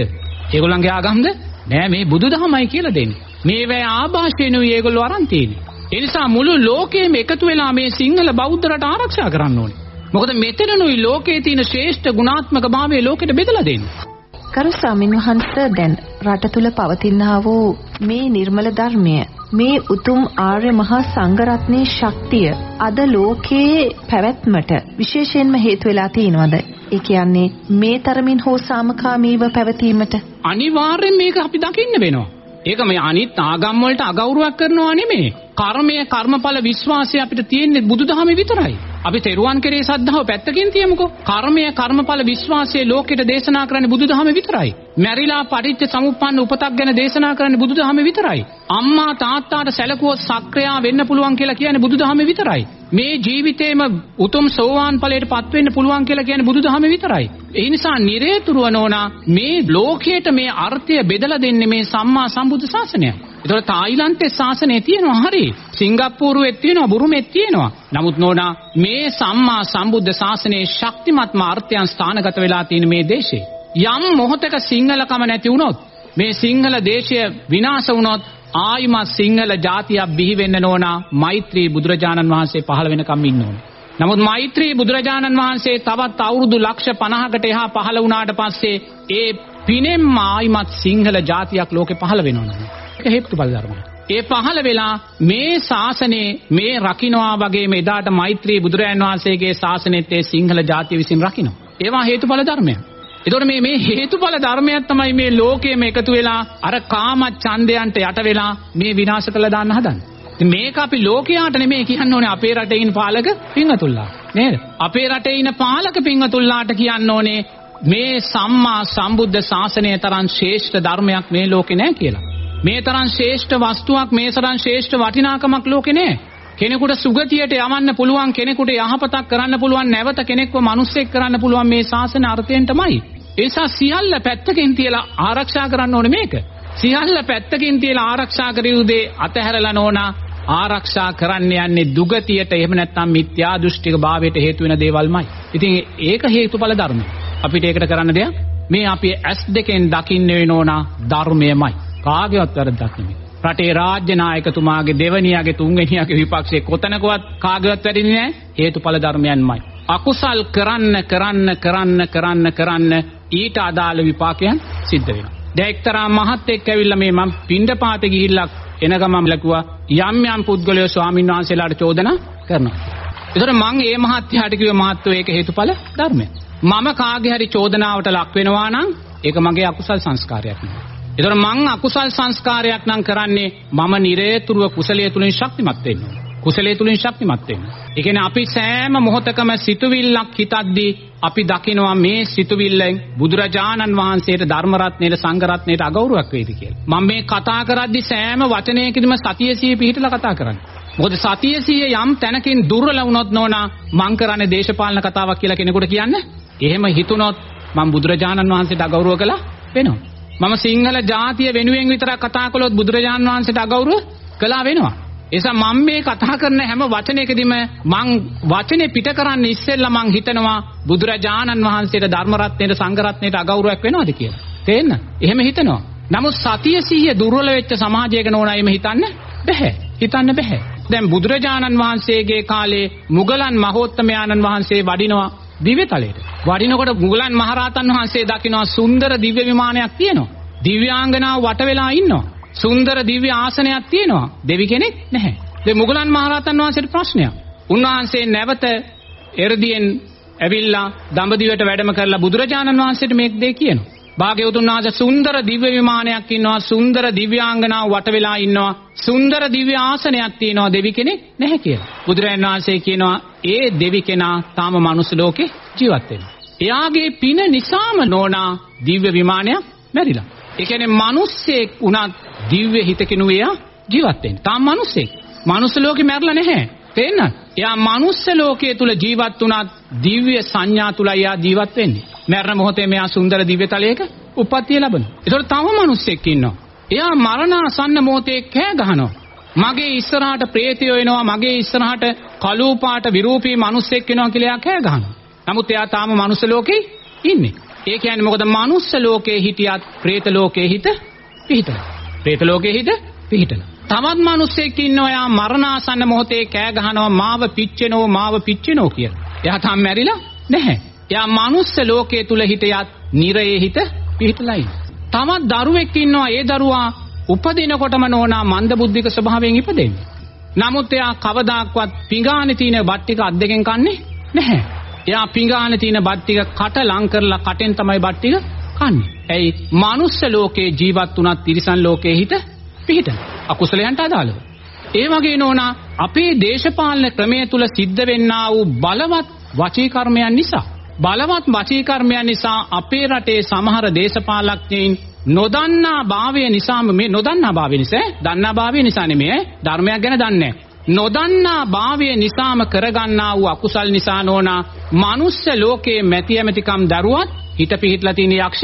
ඒගොල්ලන්ගේ ආගම්ද? නෑ මේ බුදුදහමයි කියලා දෙන්නේ. මේවැ ආభాෂයෙන්ුයි ඒගොල්ලෝ අරන් තියෙන්නේ. ඒ නිසා මුළු ලෝකෙම එකතු වෙලා මේ සිංහල බෞද්ධ රට ආරක්ෂා කරන්න ඕනේ. මොකද මෙතනනුයි ලෝකයේ තියෙන ශ්‍රේෂ්ඨ ගුණාත්මක භාවය ලෝකෙට බෙදලා දෙන්නේ. කරු ස්වාමින් වහන්සේ දැන් රට තුල පවතිනා වූ මේ නිර්මල ධර්මය මේ උතුම් ආර්ය මහා සංඝරත්නයේ ශක්තිය අද ලෝකයේ පැවැත්මට විශේෂයෙන්ම හේතු වෙලා තියෙනවද? ඒ කියන්නේ මේ තරමින් හෝ සාමකාමීව පැවතීමට අනිවාර්යෙන් මේක අපි දකින්න වෙනවා. ඒක මේ අනිත් ආගම් වලට අගෞරවයක් කරනවා නෙමෙයි. කර්මය කර්මඵල විශ්වාසය අපිට තියෙන්නේ බුදුදහමේ විතරයි. අපි තෙරුවන් කෙරේ සද්ධාව පැත්තකින් තියමුකෝ. කර්මය කර්මඵල විශ්වාසයේ ලෝකෙට දේශනා කරන්නේ බුදුදහමේ විතරයි. මැරිලා පටිච්ච සමුප්පන්න උපතක් ගැන දේශනා කරන්නේ බුදුදහමේ විතරයි. අම්මා තාත්තාට සැලකුවොත් සක්‍රියා වෙන්න පුළුවන් කියලා කියන්නේ බුදුදහමේ විතරයි. මේ ජීවිතේම උතුම් සෝවාන් ඵලයට පත් වෙන්න පුළුවන් කියලා කියන්නේ බුදුදහමේ විතරයි. ඒ නිසා නිරේතුරුව නෝනා මේ ලෝකයට මේ අර්ථය බෙදලා දෙන්නේ මේ සම්මා සම්බුද්ධ ශාසනයයි. ඒතකොට තායිලන්තේ ශාසනය තියෙනවා හරි. සිංගප්පූරුවේ තියෙනවා බුරුමෙත් තියෙනවා. නමුත් නෝනා මේ සම්මා සම්බුද්ධ ශාසනයේ ශක්තිමත්ම අර්ථයන් ස්ථානගත වෙලා තියෙන මේ දේශේ. යම් මොහොතක සිංහලකම නැති වුණොත් මේ සිංහල දේශය විනාශ වුණොත් ආයිමත් සිංහල ජාතියක් බිහි වෙන්න නෝනා මෛත්‍රී බුදුරජාණන් වහන්සේ පහළ වෙනකම් ඉන්න ඕනේ. නමුත් මෛත්‍රී බුදුරජාණන් වහන්සේ තවත් අවුරුදු ලක්ෂ 50කට එහා පහළ වුණාට පස්සේ ඒ පිනෙම්ම ආයිමත් සිංහල ජාතියක් ලෝකේ පහළ වෙනවා. ඒක හේතුඵල ධර්මයක්. ඒ පහළ වෙලා මේ ශාසනයේ මේ රකින්නවා වගේම එදාට මෛත්‍රී බුදුරයන් වහන්සේගේ ශාසනයත් ඒ සිංහල ජාතිය විසින් රකින්නවා. ඒවා හේතුඵල ධර්මයක්. එතකොට මේ මේ හේතුඵල ධර්මයක් තමයි මේ ලෝකයේම එකතු වෙලා අර කාම ඡන්දයන්ට යට වෙලා මේ විනාශ කළ දාන්න හදන්නේ. මේක අපි ලෝකයාට නෙමෙයි කියන්න ඕනේ අපේ රටේ ඉන්න පාලක පින්වතුන්ලා. නේද? අපේ රටේ ඉන්න පාලක පින්වතුන්ලාට කියන්න ඕනේ මේ සම්මා සම්බුද්ධ ශාසනය තරම් ශ්‍රේෂ්ඨ ධර්මයක් මේ ලෝකේ නැහැ කියලා. මේ තරම් ශ්‍රේෂ්ඨ වස්තුවක් මේ තරම් ශ්‍රේෂ්ඨ වටිනාකමක් ලෝකේ නැහැ. කෙනෙකුට සුගතියට යවන්න පුළුවන් කෙනෙකුට යහපතක් කරන්න පුළුවන් නැවත කෙනෙක්ව මිනිස්සෙක් කරන්න පුළුවන් මේ ශාසන අර්ථයෙන්ටමයි. ඒ නිසා සියල්ල පැත්තකින් තියලා ආරක්ෂා කරන්න ඕනේ මේක. සියල්ල පැත්තකින් තියලා ආරක්ෂා කරියු දේ අතහැරලා නෝනා ආරක්ෂා කරන්න යන්නේ දුගතියට එහෙම නැත්නම් මිත්‍යා දෘෂ්ටික භාවයට හේතු වෙන දේවල්මයි. ඉතින් ඒක හේතුඵල ධර්ම. අපිට ඒකට කරන්න දෙයක් මේ අපි ඇස් දෙකෙන් දකින්න වෙනෝනා ධර්මයමයි. කාගේවත් වැරද්දක් නෙමෙයි. රටේ රාජ්‍ය නායකතුමාගේ දෙවනියාගේ තුන්වෙනියාගේ විපක්ෂයේ කොතනකවත් කාගේවත් වැඩින්නේ නැහැ හේතුඵල ධර්මයන්මයි. අකුසල් කරන්න කරන්න කරන්න කරන්න කරන්න ඊට අදාළ විපාකයන් සිද්ධ වෙනවා. දැන් එක්තරා මහත්ෙක් ඇවිල්ලා මේ මම පින්ඩපාතේ ගිහිල්ලා එන ගමන් ලකුවා යම් යම් පුද්ගලයෝ ස්වාමීන් වහන්සේලාට චෝදනා කරනවා. ඒතර මං ඒ මහත්යාට කිව්ව මහත්වෝ ඒක හේතුඵල ධර්මය. මම කාගේ හරි චෝදනාවට ලක් වෙනවා නම් ඒක මගේ අකුසල් සංස්කාරයක් නෙවෙයි. ඒතර මං අකුසල් සංස්කාරයක් නම් කරන්නේ මම නිරේතුරුව කුසලයේ තුලින් ශක්තිමත් වෙන්න කුසලයේ තුලින් ශක්තිමත් වෙන්න. ඒ කියන්නේ අපි සෑම මොහොතකම සිතුවිල්ලක් හිතද්දී අපි දකිනවා මේ සිතුවිල්ලෙන් බුදුරජාණන් වහන්සේට ධර්ම රත්නයට සංඝ රත්නයට අගෞරවයක් වේද කියලා. මම මේ කතා කරද්දී සෑම වචනයකදීම සතිය සිහිය පිහිටලා කතා කරන්නේ. මොකද සතිය සිහිය යම් තැනකින් දුර්වල වුණොත් නෝනා මං කරන්නේ දේශපාලන කතාවක් කියලා කෙනෙකුට කියන්න. එහෙම හිතුනොත් මම බුදුරජාණන් වහන්සේට අගෞරව කළා වෙනවා. මම සිංහල ජාතිය වෙනුවෙන් විතරක් කතා කළොත් බුදුරජාන් වහන්සේට අගෞරව කළා වෙනවා. එසා මම මේ කතා කරන හැම වචනයකදීම මං වචනේ පිට කරන්න ඉස්සෙල්ලා මං හිතනවා බුදුරජාණන් වහන්සේට ධර්ම රත්නයට සංඝ රත්නයට අගෞරවයක් වෙනවද කියලා. තේන්න? එහෙම හිතනවා. නමුත් සතිය සිහිය දුර්වල වෙච්ච සමාජයක නෝනා එහෙම හිතන්න බෑ. හිතන්න බෑ. දැන් බුදුරජාණන් වහන්සේගේ කාලේ මුගලන් මහෝත්තමයාණන් වහන්සේ වඩිනවා දිව්‍ය තලයට. වඩිනකොට මුගලන් මහරහතන් වහන්සේ දකිනවා සුන්දර දිව්‍ය විමානයක් තියෙනවා. දිව්‍යාංගනාව වට වෙලා ඉන්නවා. සුන්දර දිව්‍ය ආසනයක් තියෙනවා. දෙවි කෙනෙක් නැහැ. ඒ මුගලන් මහරහතන් වහන්සේට ප්‍රශ්නයක්. උන්වහන්සේ නැවත එරදියෙන් ඇවිල්ලා දඹදිවට වැඩම කරලා බුදුරජාණන් වහන්සේට මේක දෙය කියනවා. භාග්‍යවතුන් වහන්සේ සුන්දර දිව්‍ය විමානයක් ඉන්නවා සුන්දර දිව්‍යාංගනාව වට වෙලා ඉන්නවා සුන්දර දිව්‍ය ආසනයක් තියෙනවා දෙවි කෙනෙක් නැහැ කියලා. බුදුරජාණන් වහන්සේ කියනවා ඒ දෙවි කෙනා තාම මනුස්ස ලෝකේ ජීවත් වෙනවා. එයාගේ පින නිසාම නෝනා දිව්‍ය විමානයක් මැරිලා. ඒ කියන්නේ මිනිස්සෙක් උනත් දිව්‍ය හිතකිනු එයා ජීවත් වෙන්නේ. තාම මිනිස්සෙක්. මනුස්ස ලෝකේ මැරලා නැහැ. තේන්නත්? එයා මනුස්ස ලෝකයේ තුල ජීවත් වුණත් දිව්‍ය සංඥා තුල එයා ජීවත් වෙන්නේ. මරණ මොහොතේ මෙයා සුන්දර දිව්‍යතලයක උප්පත්තිය ලබනවා. ඒතකොට තව මිනිස්සෙක් ඉන්නවා. එයා මරණ අසන්න මොහොතේ කෑ ගහනවා. මගේ ඉස්සරහට ප්‍රේතයෝ එනවා මගේ ඉස්සරහට කළු පාට විරූපී මිනිස්සෙක් එනවා කියලා එයා කෑ ගහනවා. නමුත් එයා තාම මනුස්ස ලෝකේ ඉන්නේ. ඒ කියන්නේ මොකද මනුස්ස ලෝකේ හිටියත් പ്രേත ලෝකේ හිත පිහිටනවා. പ്രേත ලෝකේ හිත පිහිටනවා. තවත් මිනිස්සෙක් ඉන්නවා එයා මරණාසන්න මොහොතේ කෑ ගහනවා මාව පිච්චෙනෝ මාව පිච්චෙනෝ කියලා. එයා තාම මැරිලා නැහැ. එයා මනුස්ස ලෝකයේ තුල හිටියත් නිරයේ හිත පිහිටලා ඉන්නේ. තවත් දරුවෙක් ඉන්නවා ඒ දරුවා උපදිනකොටම නෝනා මන්දබුද්ධික ස්වභාවයෙන් ඉපදෙන්නේ. නමුත් එයා කවදාක්වත් පිඟානේ තියෙන බත් ටික අත් දෙකෙන් කන්නේ නැහැ. එයා පිඟානේ තියෙන බත් ටික කට ලං කරලා කටෙන් තමයි බත් ටික කන්නේ. ඇයි? මනුස්ස ලෝකේ ජීවත් වුණත් තිරිසන් ලෝකේ හිත පිහිටන. අකුසලයන්ට අදාළව. ඒ වගේ නෝනා අපේ දේශපාලන ක්‍රමය තුල සිද්ධ වෙන්නා වූ බලවත් වචී කර්මයන් නිසා බලවත් වචී කර්මයන් නිසා අපේ රටේ සමහර දේශපාලඥයින් නොදන්නා භාවය නිසාම මේ නොදන්නා භාවය නිසා දන්නා භාවය නිසා නෙමෙයි ධර්මයක් ගැන දන්නේ නොදන්නා භාවය නිසාම කරගන්නා වූ අකුසල් නිසා නෝනා මනුස්ස ලෝකයේ මැති ඇමතිකම් දරුවත් හිත පිහිටලා තියෙන යක්ෂ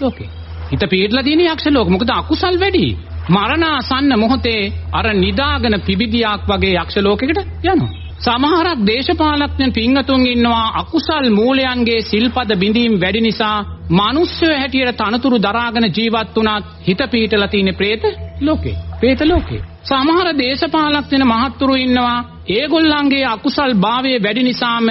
ලෝකේ. හිත පිහිටලා තියෙන යක්ෂ ලෝක. මොකද අකුසල් වැඩි. මරණාසන්න මොහොතේ අර නිදාගෙන පිබිදියාක් වගේ යක්ෂ ලෝකයකට යනවා. සමහරක් දේශපාලඥයන් පින්වතුන් ඉන්නවා අකුසල් මූලයන්ගේ සිල්පද බිඳීම් වැඩි නිසා මිනිස්සු හැටියට තනතුරු දරාගෙන ජීවත් වුණත් හිත පිහිටලා තියෙන പ്രേත ලෝකේ. പ്രേත ලෝකේ. සමහර දේශපාලඥයන් මහත්තුරු ඉන්නවා ඒගොල්ලන්ගේ අකුසල් භාවයේ වැඩි නිසාම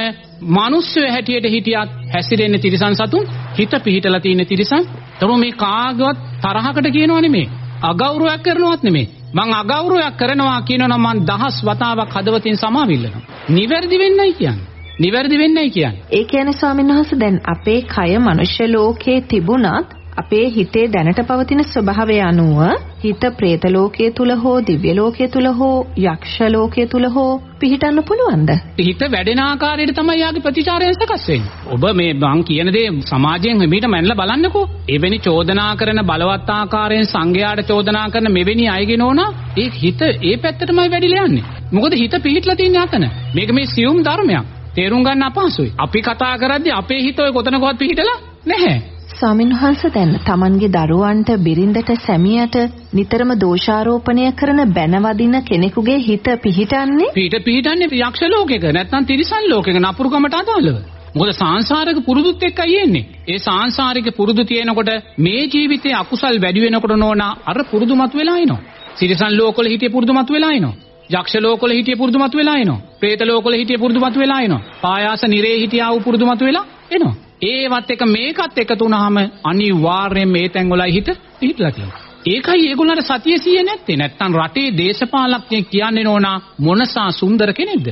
මිනිස්සු හැටියට හිටියත් හැසිරෙන්නේ තිරිසන් සතුන් හිත පිහිටලා තියෙන තිරිසන්. තම මේ කාගවත් තරහකට කියනව නෙමේ. අගෞරවයක් කරනවත් නෙමේ. මං අගෞරවයක් කරනවා කියනවනම් මං දහස් වතාවක් හදවතින් සමාවිල්ලනවා. නිවැරදි වෙන්නයි කියන්නේ. නිවැරදි වෙන්නයි කියන්නේ. ඒ කියන්නේ ස්වාමීන් වහන්සේ දැන් අපේ කය මනුෂ්‍ය ලෝකේ තිබුණත් අපේ හිතේ දැනට පවතින ස්වභාවය අනුව හිත പ്രേත ලෝකයේ තුල හෝ දිව්‍ය ලෝකයේ තුල හෝ යක්ෂ ලෝකයේ තුල හෝ පිහිටන්න පුළුවන්ද? හිත වැඩෙන ආකාරයට තමයි යාගේ ප්‍රතිචාරයන් සකස් වෙන්නේ. ඔබ මේ මං කියන දේ සමාජයෙන් මෙමිට මැනලා බලන්නකෝ. එවැනි චෝදනා කරන බලවත් ආකාරයෙන් සංඝයාට චෝදනා කරන මෙවැනි අයගේ නෝනා ඒ හිත ඒ පැත්තටමයි වැඩිලා යන්නේ. මොකද හිත පිහිටලා තියෙන්නේ අතන. මේක මේ සියුම් ධර්මයක්. තේරුම් ගන්න අපහසුයි. අපි කතා කරද්දී අපේ හිත ඔය කොතනකවත් පිහිටලා නැහැ. ස්වාමින්වහන්ස දැන් Tamanගේ දරුවන්ට බිරිඳට සැමියට නිතරම දෝෂාරෝපණය කරන බැනවදින කෙනෙකුගේ හිත පිහිටන්නේ පිට පිහිටන්නේ යක්ෂ ලෝකෙක නැත්නම් තිරිසන් ලෝකෙක නපුරුකමට අදාළව. මොකද සාංශාරික පුරුදුත් එක්කයි එන්නේ. ඒ සාංශාරික පුරුදු තියෙනකොට මේ ජීවිතේ අකුසල් වැඩි වෙනකොට නෝනා අර පුරුදු මත වෙලා එනවා. තිරිසන් ලෝකවල හිටිය පුරුදු මත වෙලා එනවා. යක්ෂ ලෝකවල හිටිය පුරුදු මත වෙලා එනවා. പ്രേත ලෝකවල හිටිය පුරුදු මත වෙලා එනවා. පායාස නිරේ හිටියා වූ පුරුදු මත වෙලා එනවා. ඒවත් එක මේකත් එකතු වුනහම අනිවාර්යයෙන් මේ තැන්වලයි හිත පිහිටලා තියෙනවා. ඒකයි ඒගොල්ලන්ට සතිය සිය නැත්තේ. නැත්තම් රටේ දේශපාලඥයෙක් කියන්නේ නෝනා මොනසා සුන්දර කෙනෙක්ද?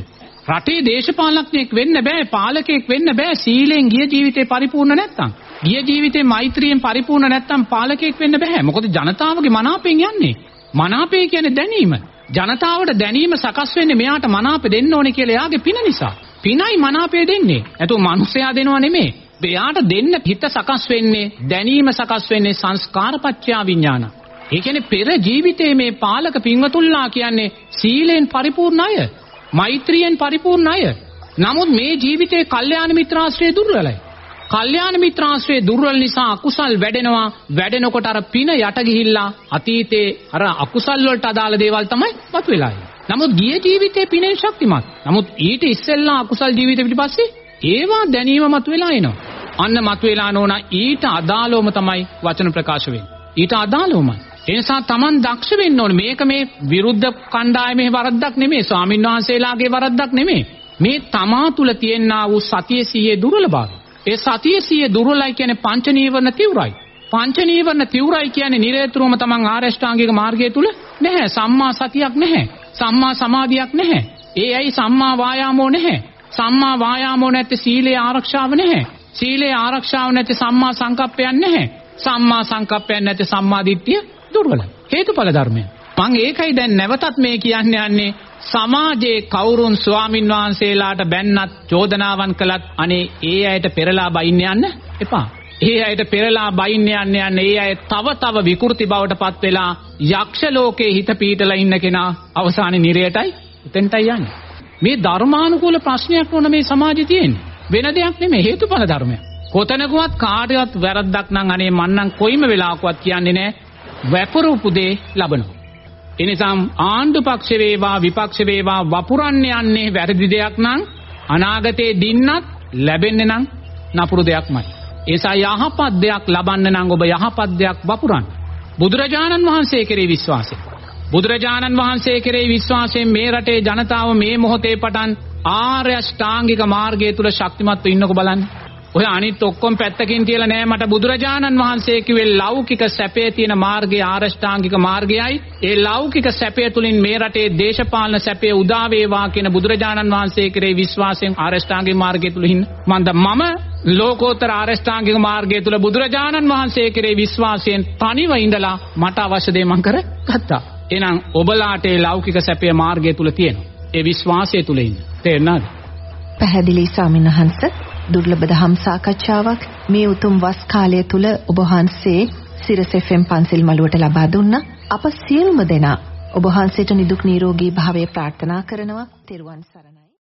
රටේ දේශපාලඥයෙක් වෙන්න බෑ, පාලකයෙක් වෙන්න බෑ සීලෙන් ගිය ජීවිතේ පරිපූර්ණ නැත්තම්. ගිය ජීවිතේ මෛත්‍රියෙන් පරිපූර්ණ නැත්තම් පාලකයෙක් වෙන්න බෑ. මොකද ජනතාවගේ මනාපෙන් යන්නේ. මනාපය කියන්නේ දැනීම. ජනතාවට දැනීම සකස් වෙන්නේ මෙයාට මනාප දෙන්න ඕනේ කියලා එයාගේ පින නිසා. පිනයි මනාපය දෙන්නේ. නැතු මනුස්සයා දෙනව නෙමෙයි. එයාට දෙන්න හිත සකස් වෙන්නේ දැනීම සකස් වෙන්නේ සංස්කාරපච්චයා විඥාන. ඒ කියන්නේ පෙර ජීවිතයේ මේ පාලක පින්වතුල්ලා කියන්නේ සීලෙන් පරිපූර්ණ අය, මෛත්‍රියෙන් පරිපූර්ණ අය. නමුත් මේ ජීවිතයේ කල්යාණ මිත්‍රාශ්‍රය දුර්වලයි. කල්යාණ මිත්‍රාශ්‍රය දුර්වල නිසා අකුසල් වැඩෙනවා. වැඩෙනකොට අර පින යට ගිහිල්ලා අතීතේ අර අකුසල් වලට අදාළ දේවල් තමයි මතුවෙලා නමුත් ගිය ජීවිතේ පිනෙන් ශක්තිමත්. නමුත් ඊට ඉස්සෙල්ලා අකුසල් ජීවිතෙ පිටිපස්සේ ඒවා දැනීම මතුවෙලා එනවා. අන්න මතුවලා නෝනා ඊට අදාළවම තමයි වචන ප්‍රකාශ වෙන්නේ. ඊට අදාළවමයි. ඒ නිසා Taman දක්ෂ වෙන්න ඕනේ. මේක මේ විරුද්ධ කණ්ඩායමේ වරද්දක් නෙමෙයි. ස්වාමින් වහන්සේලාගේ වරද්දක් නෙමෙයි. මේ තමා තුල තියෙනා වූ සතිය සියේ දුර්වලභාවය. ඒ සතිය සියේ දුර්වලයි කියන්නේ පංච නීවරණ තිවුරයි. පංච නීවරණ තිවුරයි කියන්නේ නිරේතුරුවම තමන් ආරෂ්ඨාංගික මාර්ගය තුල නැහැ. සම්මා සතියක් නැහැ. සම්මා සමාධියක් නැහැ. ඒ ඇයි සම්මා වායාමෝ නැහැ. සම්මා වායාමෝ නැත්te සීලේ ආරක්ෂාව නැහැ. සීලේ ආරක්ෂාව නැති සම්මා සංකප්පයක් නැහැ. සම්මා සංකප්පයක් නැති සම්මා දිට්ඨිය දුර්වලයි. හේතුඵල ධර්මය. මං ඒකයි දැන් නැවතත් මේ කියන්න යන්නේ සමාජයේ කවුරුන් ස්වාමින් වහන්සේලාට බැන්නත් චෝදනාවන් කළත් අනේ ඒ අයට පෙරලා බයින්න යන්න එපා. ඒ අයට පෙරලා බයින්න යන්න යන්න ඒ අය තව තව විකෘති බවට පත් වෙලා යක්ෂ ලෝකේ හිත පීටලා ඉන්න කෙනා අවසානයේ නිරයටයි උතෙන්ටයි යන්නේ. මේ ධර්මානුකූල ප්‍රශ්නයක් වුණ මේ සමාජයේ තියෙන්නේ. වෙන දෙයක් නෙමෙයි හේතුඵල ධර්මයක්. කොතනකවත් කාටවත් වැරද්දක් නම් අනේ මන්නම් කොයිම වෙලාවකවත් කියන්නේ නැහැ. වැපරුපු දේ ලබනවා. එනිසා ආණ්ඩු පක්ෂ වේවා විපක්ෂ වේවා වපුරන්න යන්නේ වැරදි දෙයක් නම් අනාගතේ දින්නත් ලැබෙන්නේ නම් නපුරු දෙයක්මයි. ඒසා යහපත් දෙයක් ලබන්න නම් ඔබ යහපත් දෙයක් වපුරන්න. බුදුරජාණන් වහන්සේ කෙරේ විශ්වාසය. බුදුරජාණන් වහන්සේ කෙරේ විශ්වාසයෙන් මේ රටේ ජනතාව මේ මොහොතේ පටන් ආර්ය ෂ්ටාංගික මාර්ගය තුල ශක්තිමත්ව ඉන්නකො බලන්න. ඔය අනිත් ඔක්කොම පැත්තකින් තියලා නෑ මට බුදුරජාණන් වහන්සේ කිව්වේ ලෞකික සැපේ තියෙන මාර්ගය ආරෂ්ඨාංගික මාර්ගයයි. ඒ ලෞකික සැපය තුලින් මේ රටේ දේශපාලන සැපේ උදා වේවා කියන බුදුරජාණන් වහන්සේ කෙරේ විශ්වාසයෙන් ආරෂ්ඨාංගික මාර්ගය තුල හින්න මන්ද මම ලෝකෝත්තර ආරෂ්ඨාංගික මාර්ගය තුල බුදුරජාණන් වහන්සේ කෙරේ විශ්වාසයෙන් තනිව ඉඳලා මට අවශ්‍ය දේ මං කරගත්තා. එහෙනම් ඔබලාට ඒ ලෞකික සැපේ මාර්ගය තුල තියෙනවා. ඒ විශ්වාසය තුල ඉන්න. තේරෙනවද පැහැදිලි ස්වාමින්වහන්සේ දුර්ලභ දහම් සාකච්ඡාවක් මේ උතුම් වස් කාලය තුල ඔබ වහන්සේ සිරස FM පන්සල් මළුවට ලබා දුන්නා. අප සියලුම දෙනා ඔබ වහන්සේට නිදුක් නිරෝගී භාවය ප්‍රාර්ථනා කරනවා. තෙරුවන් සරණයි.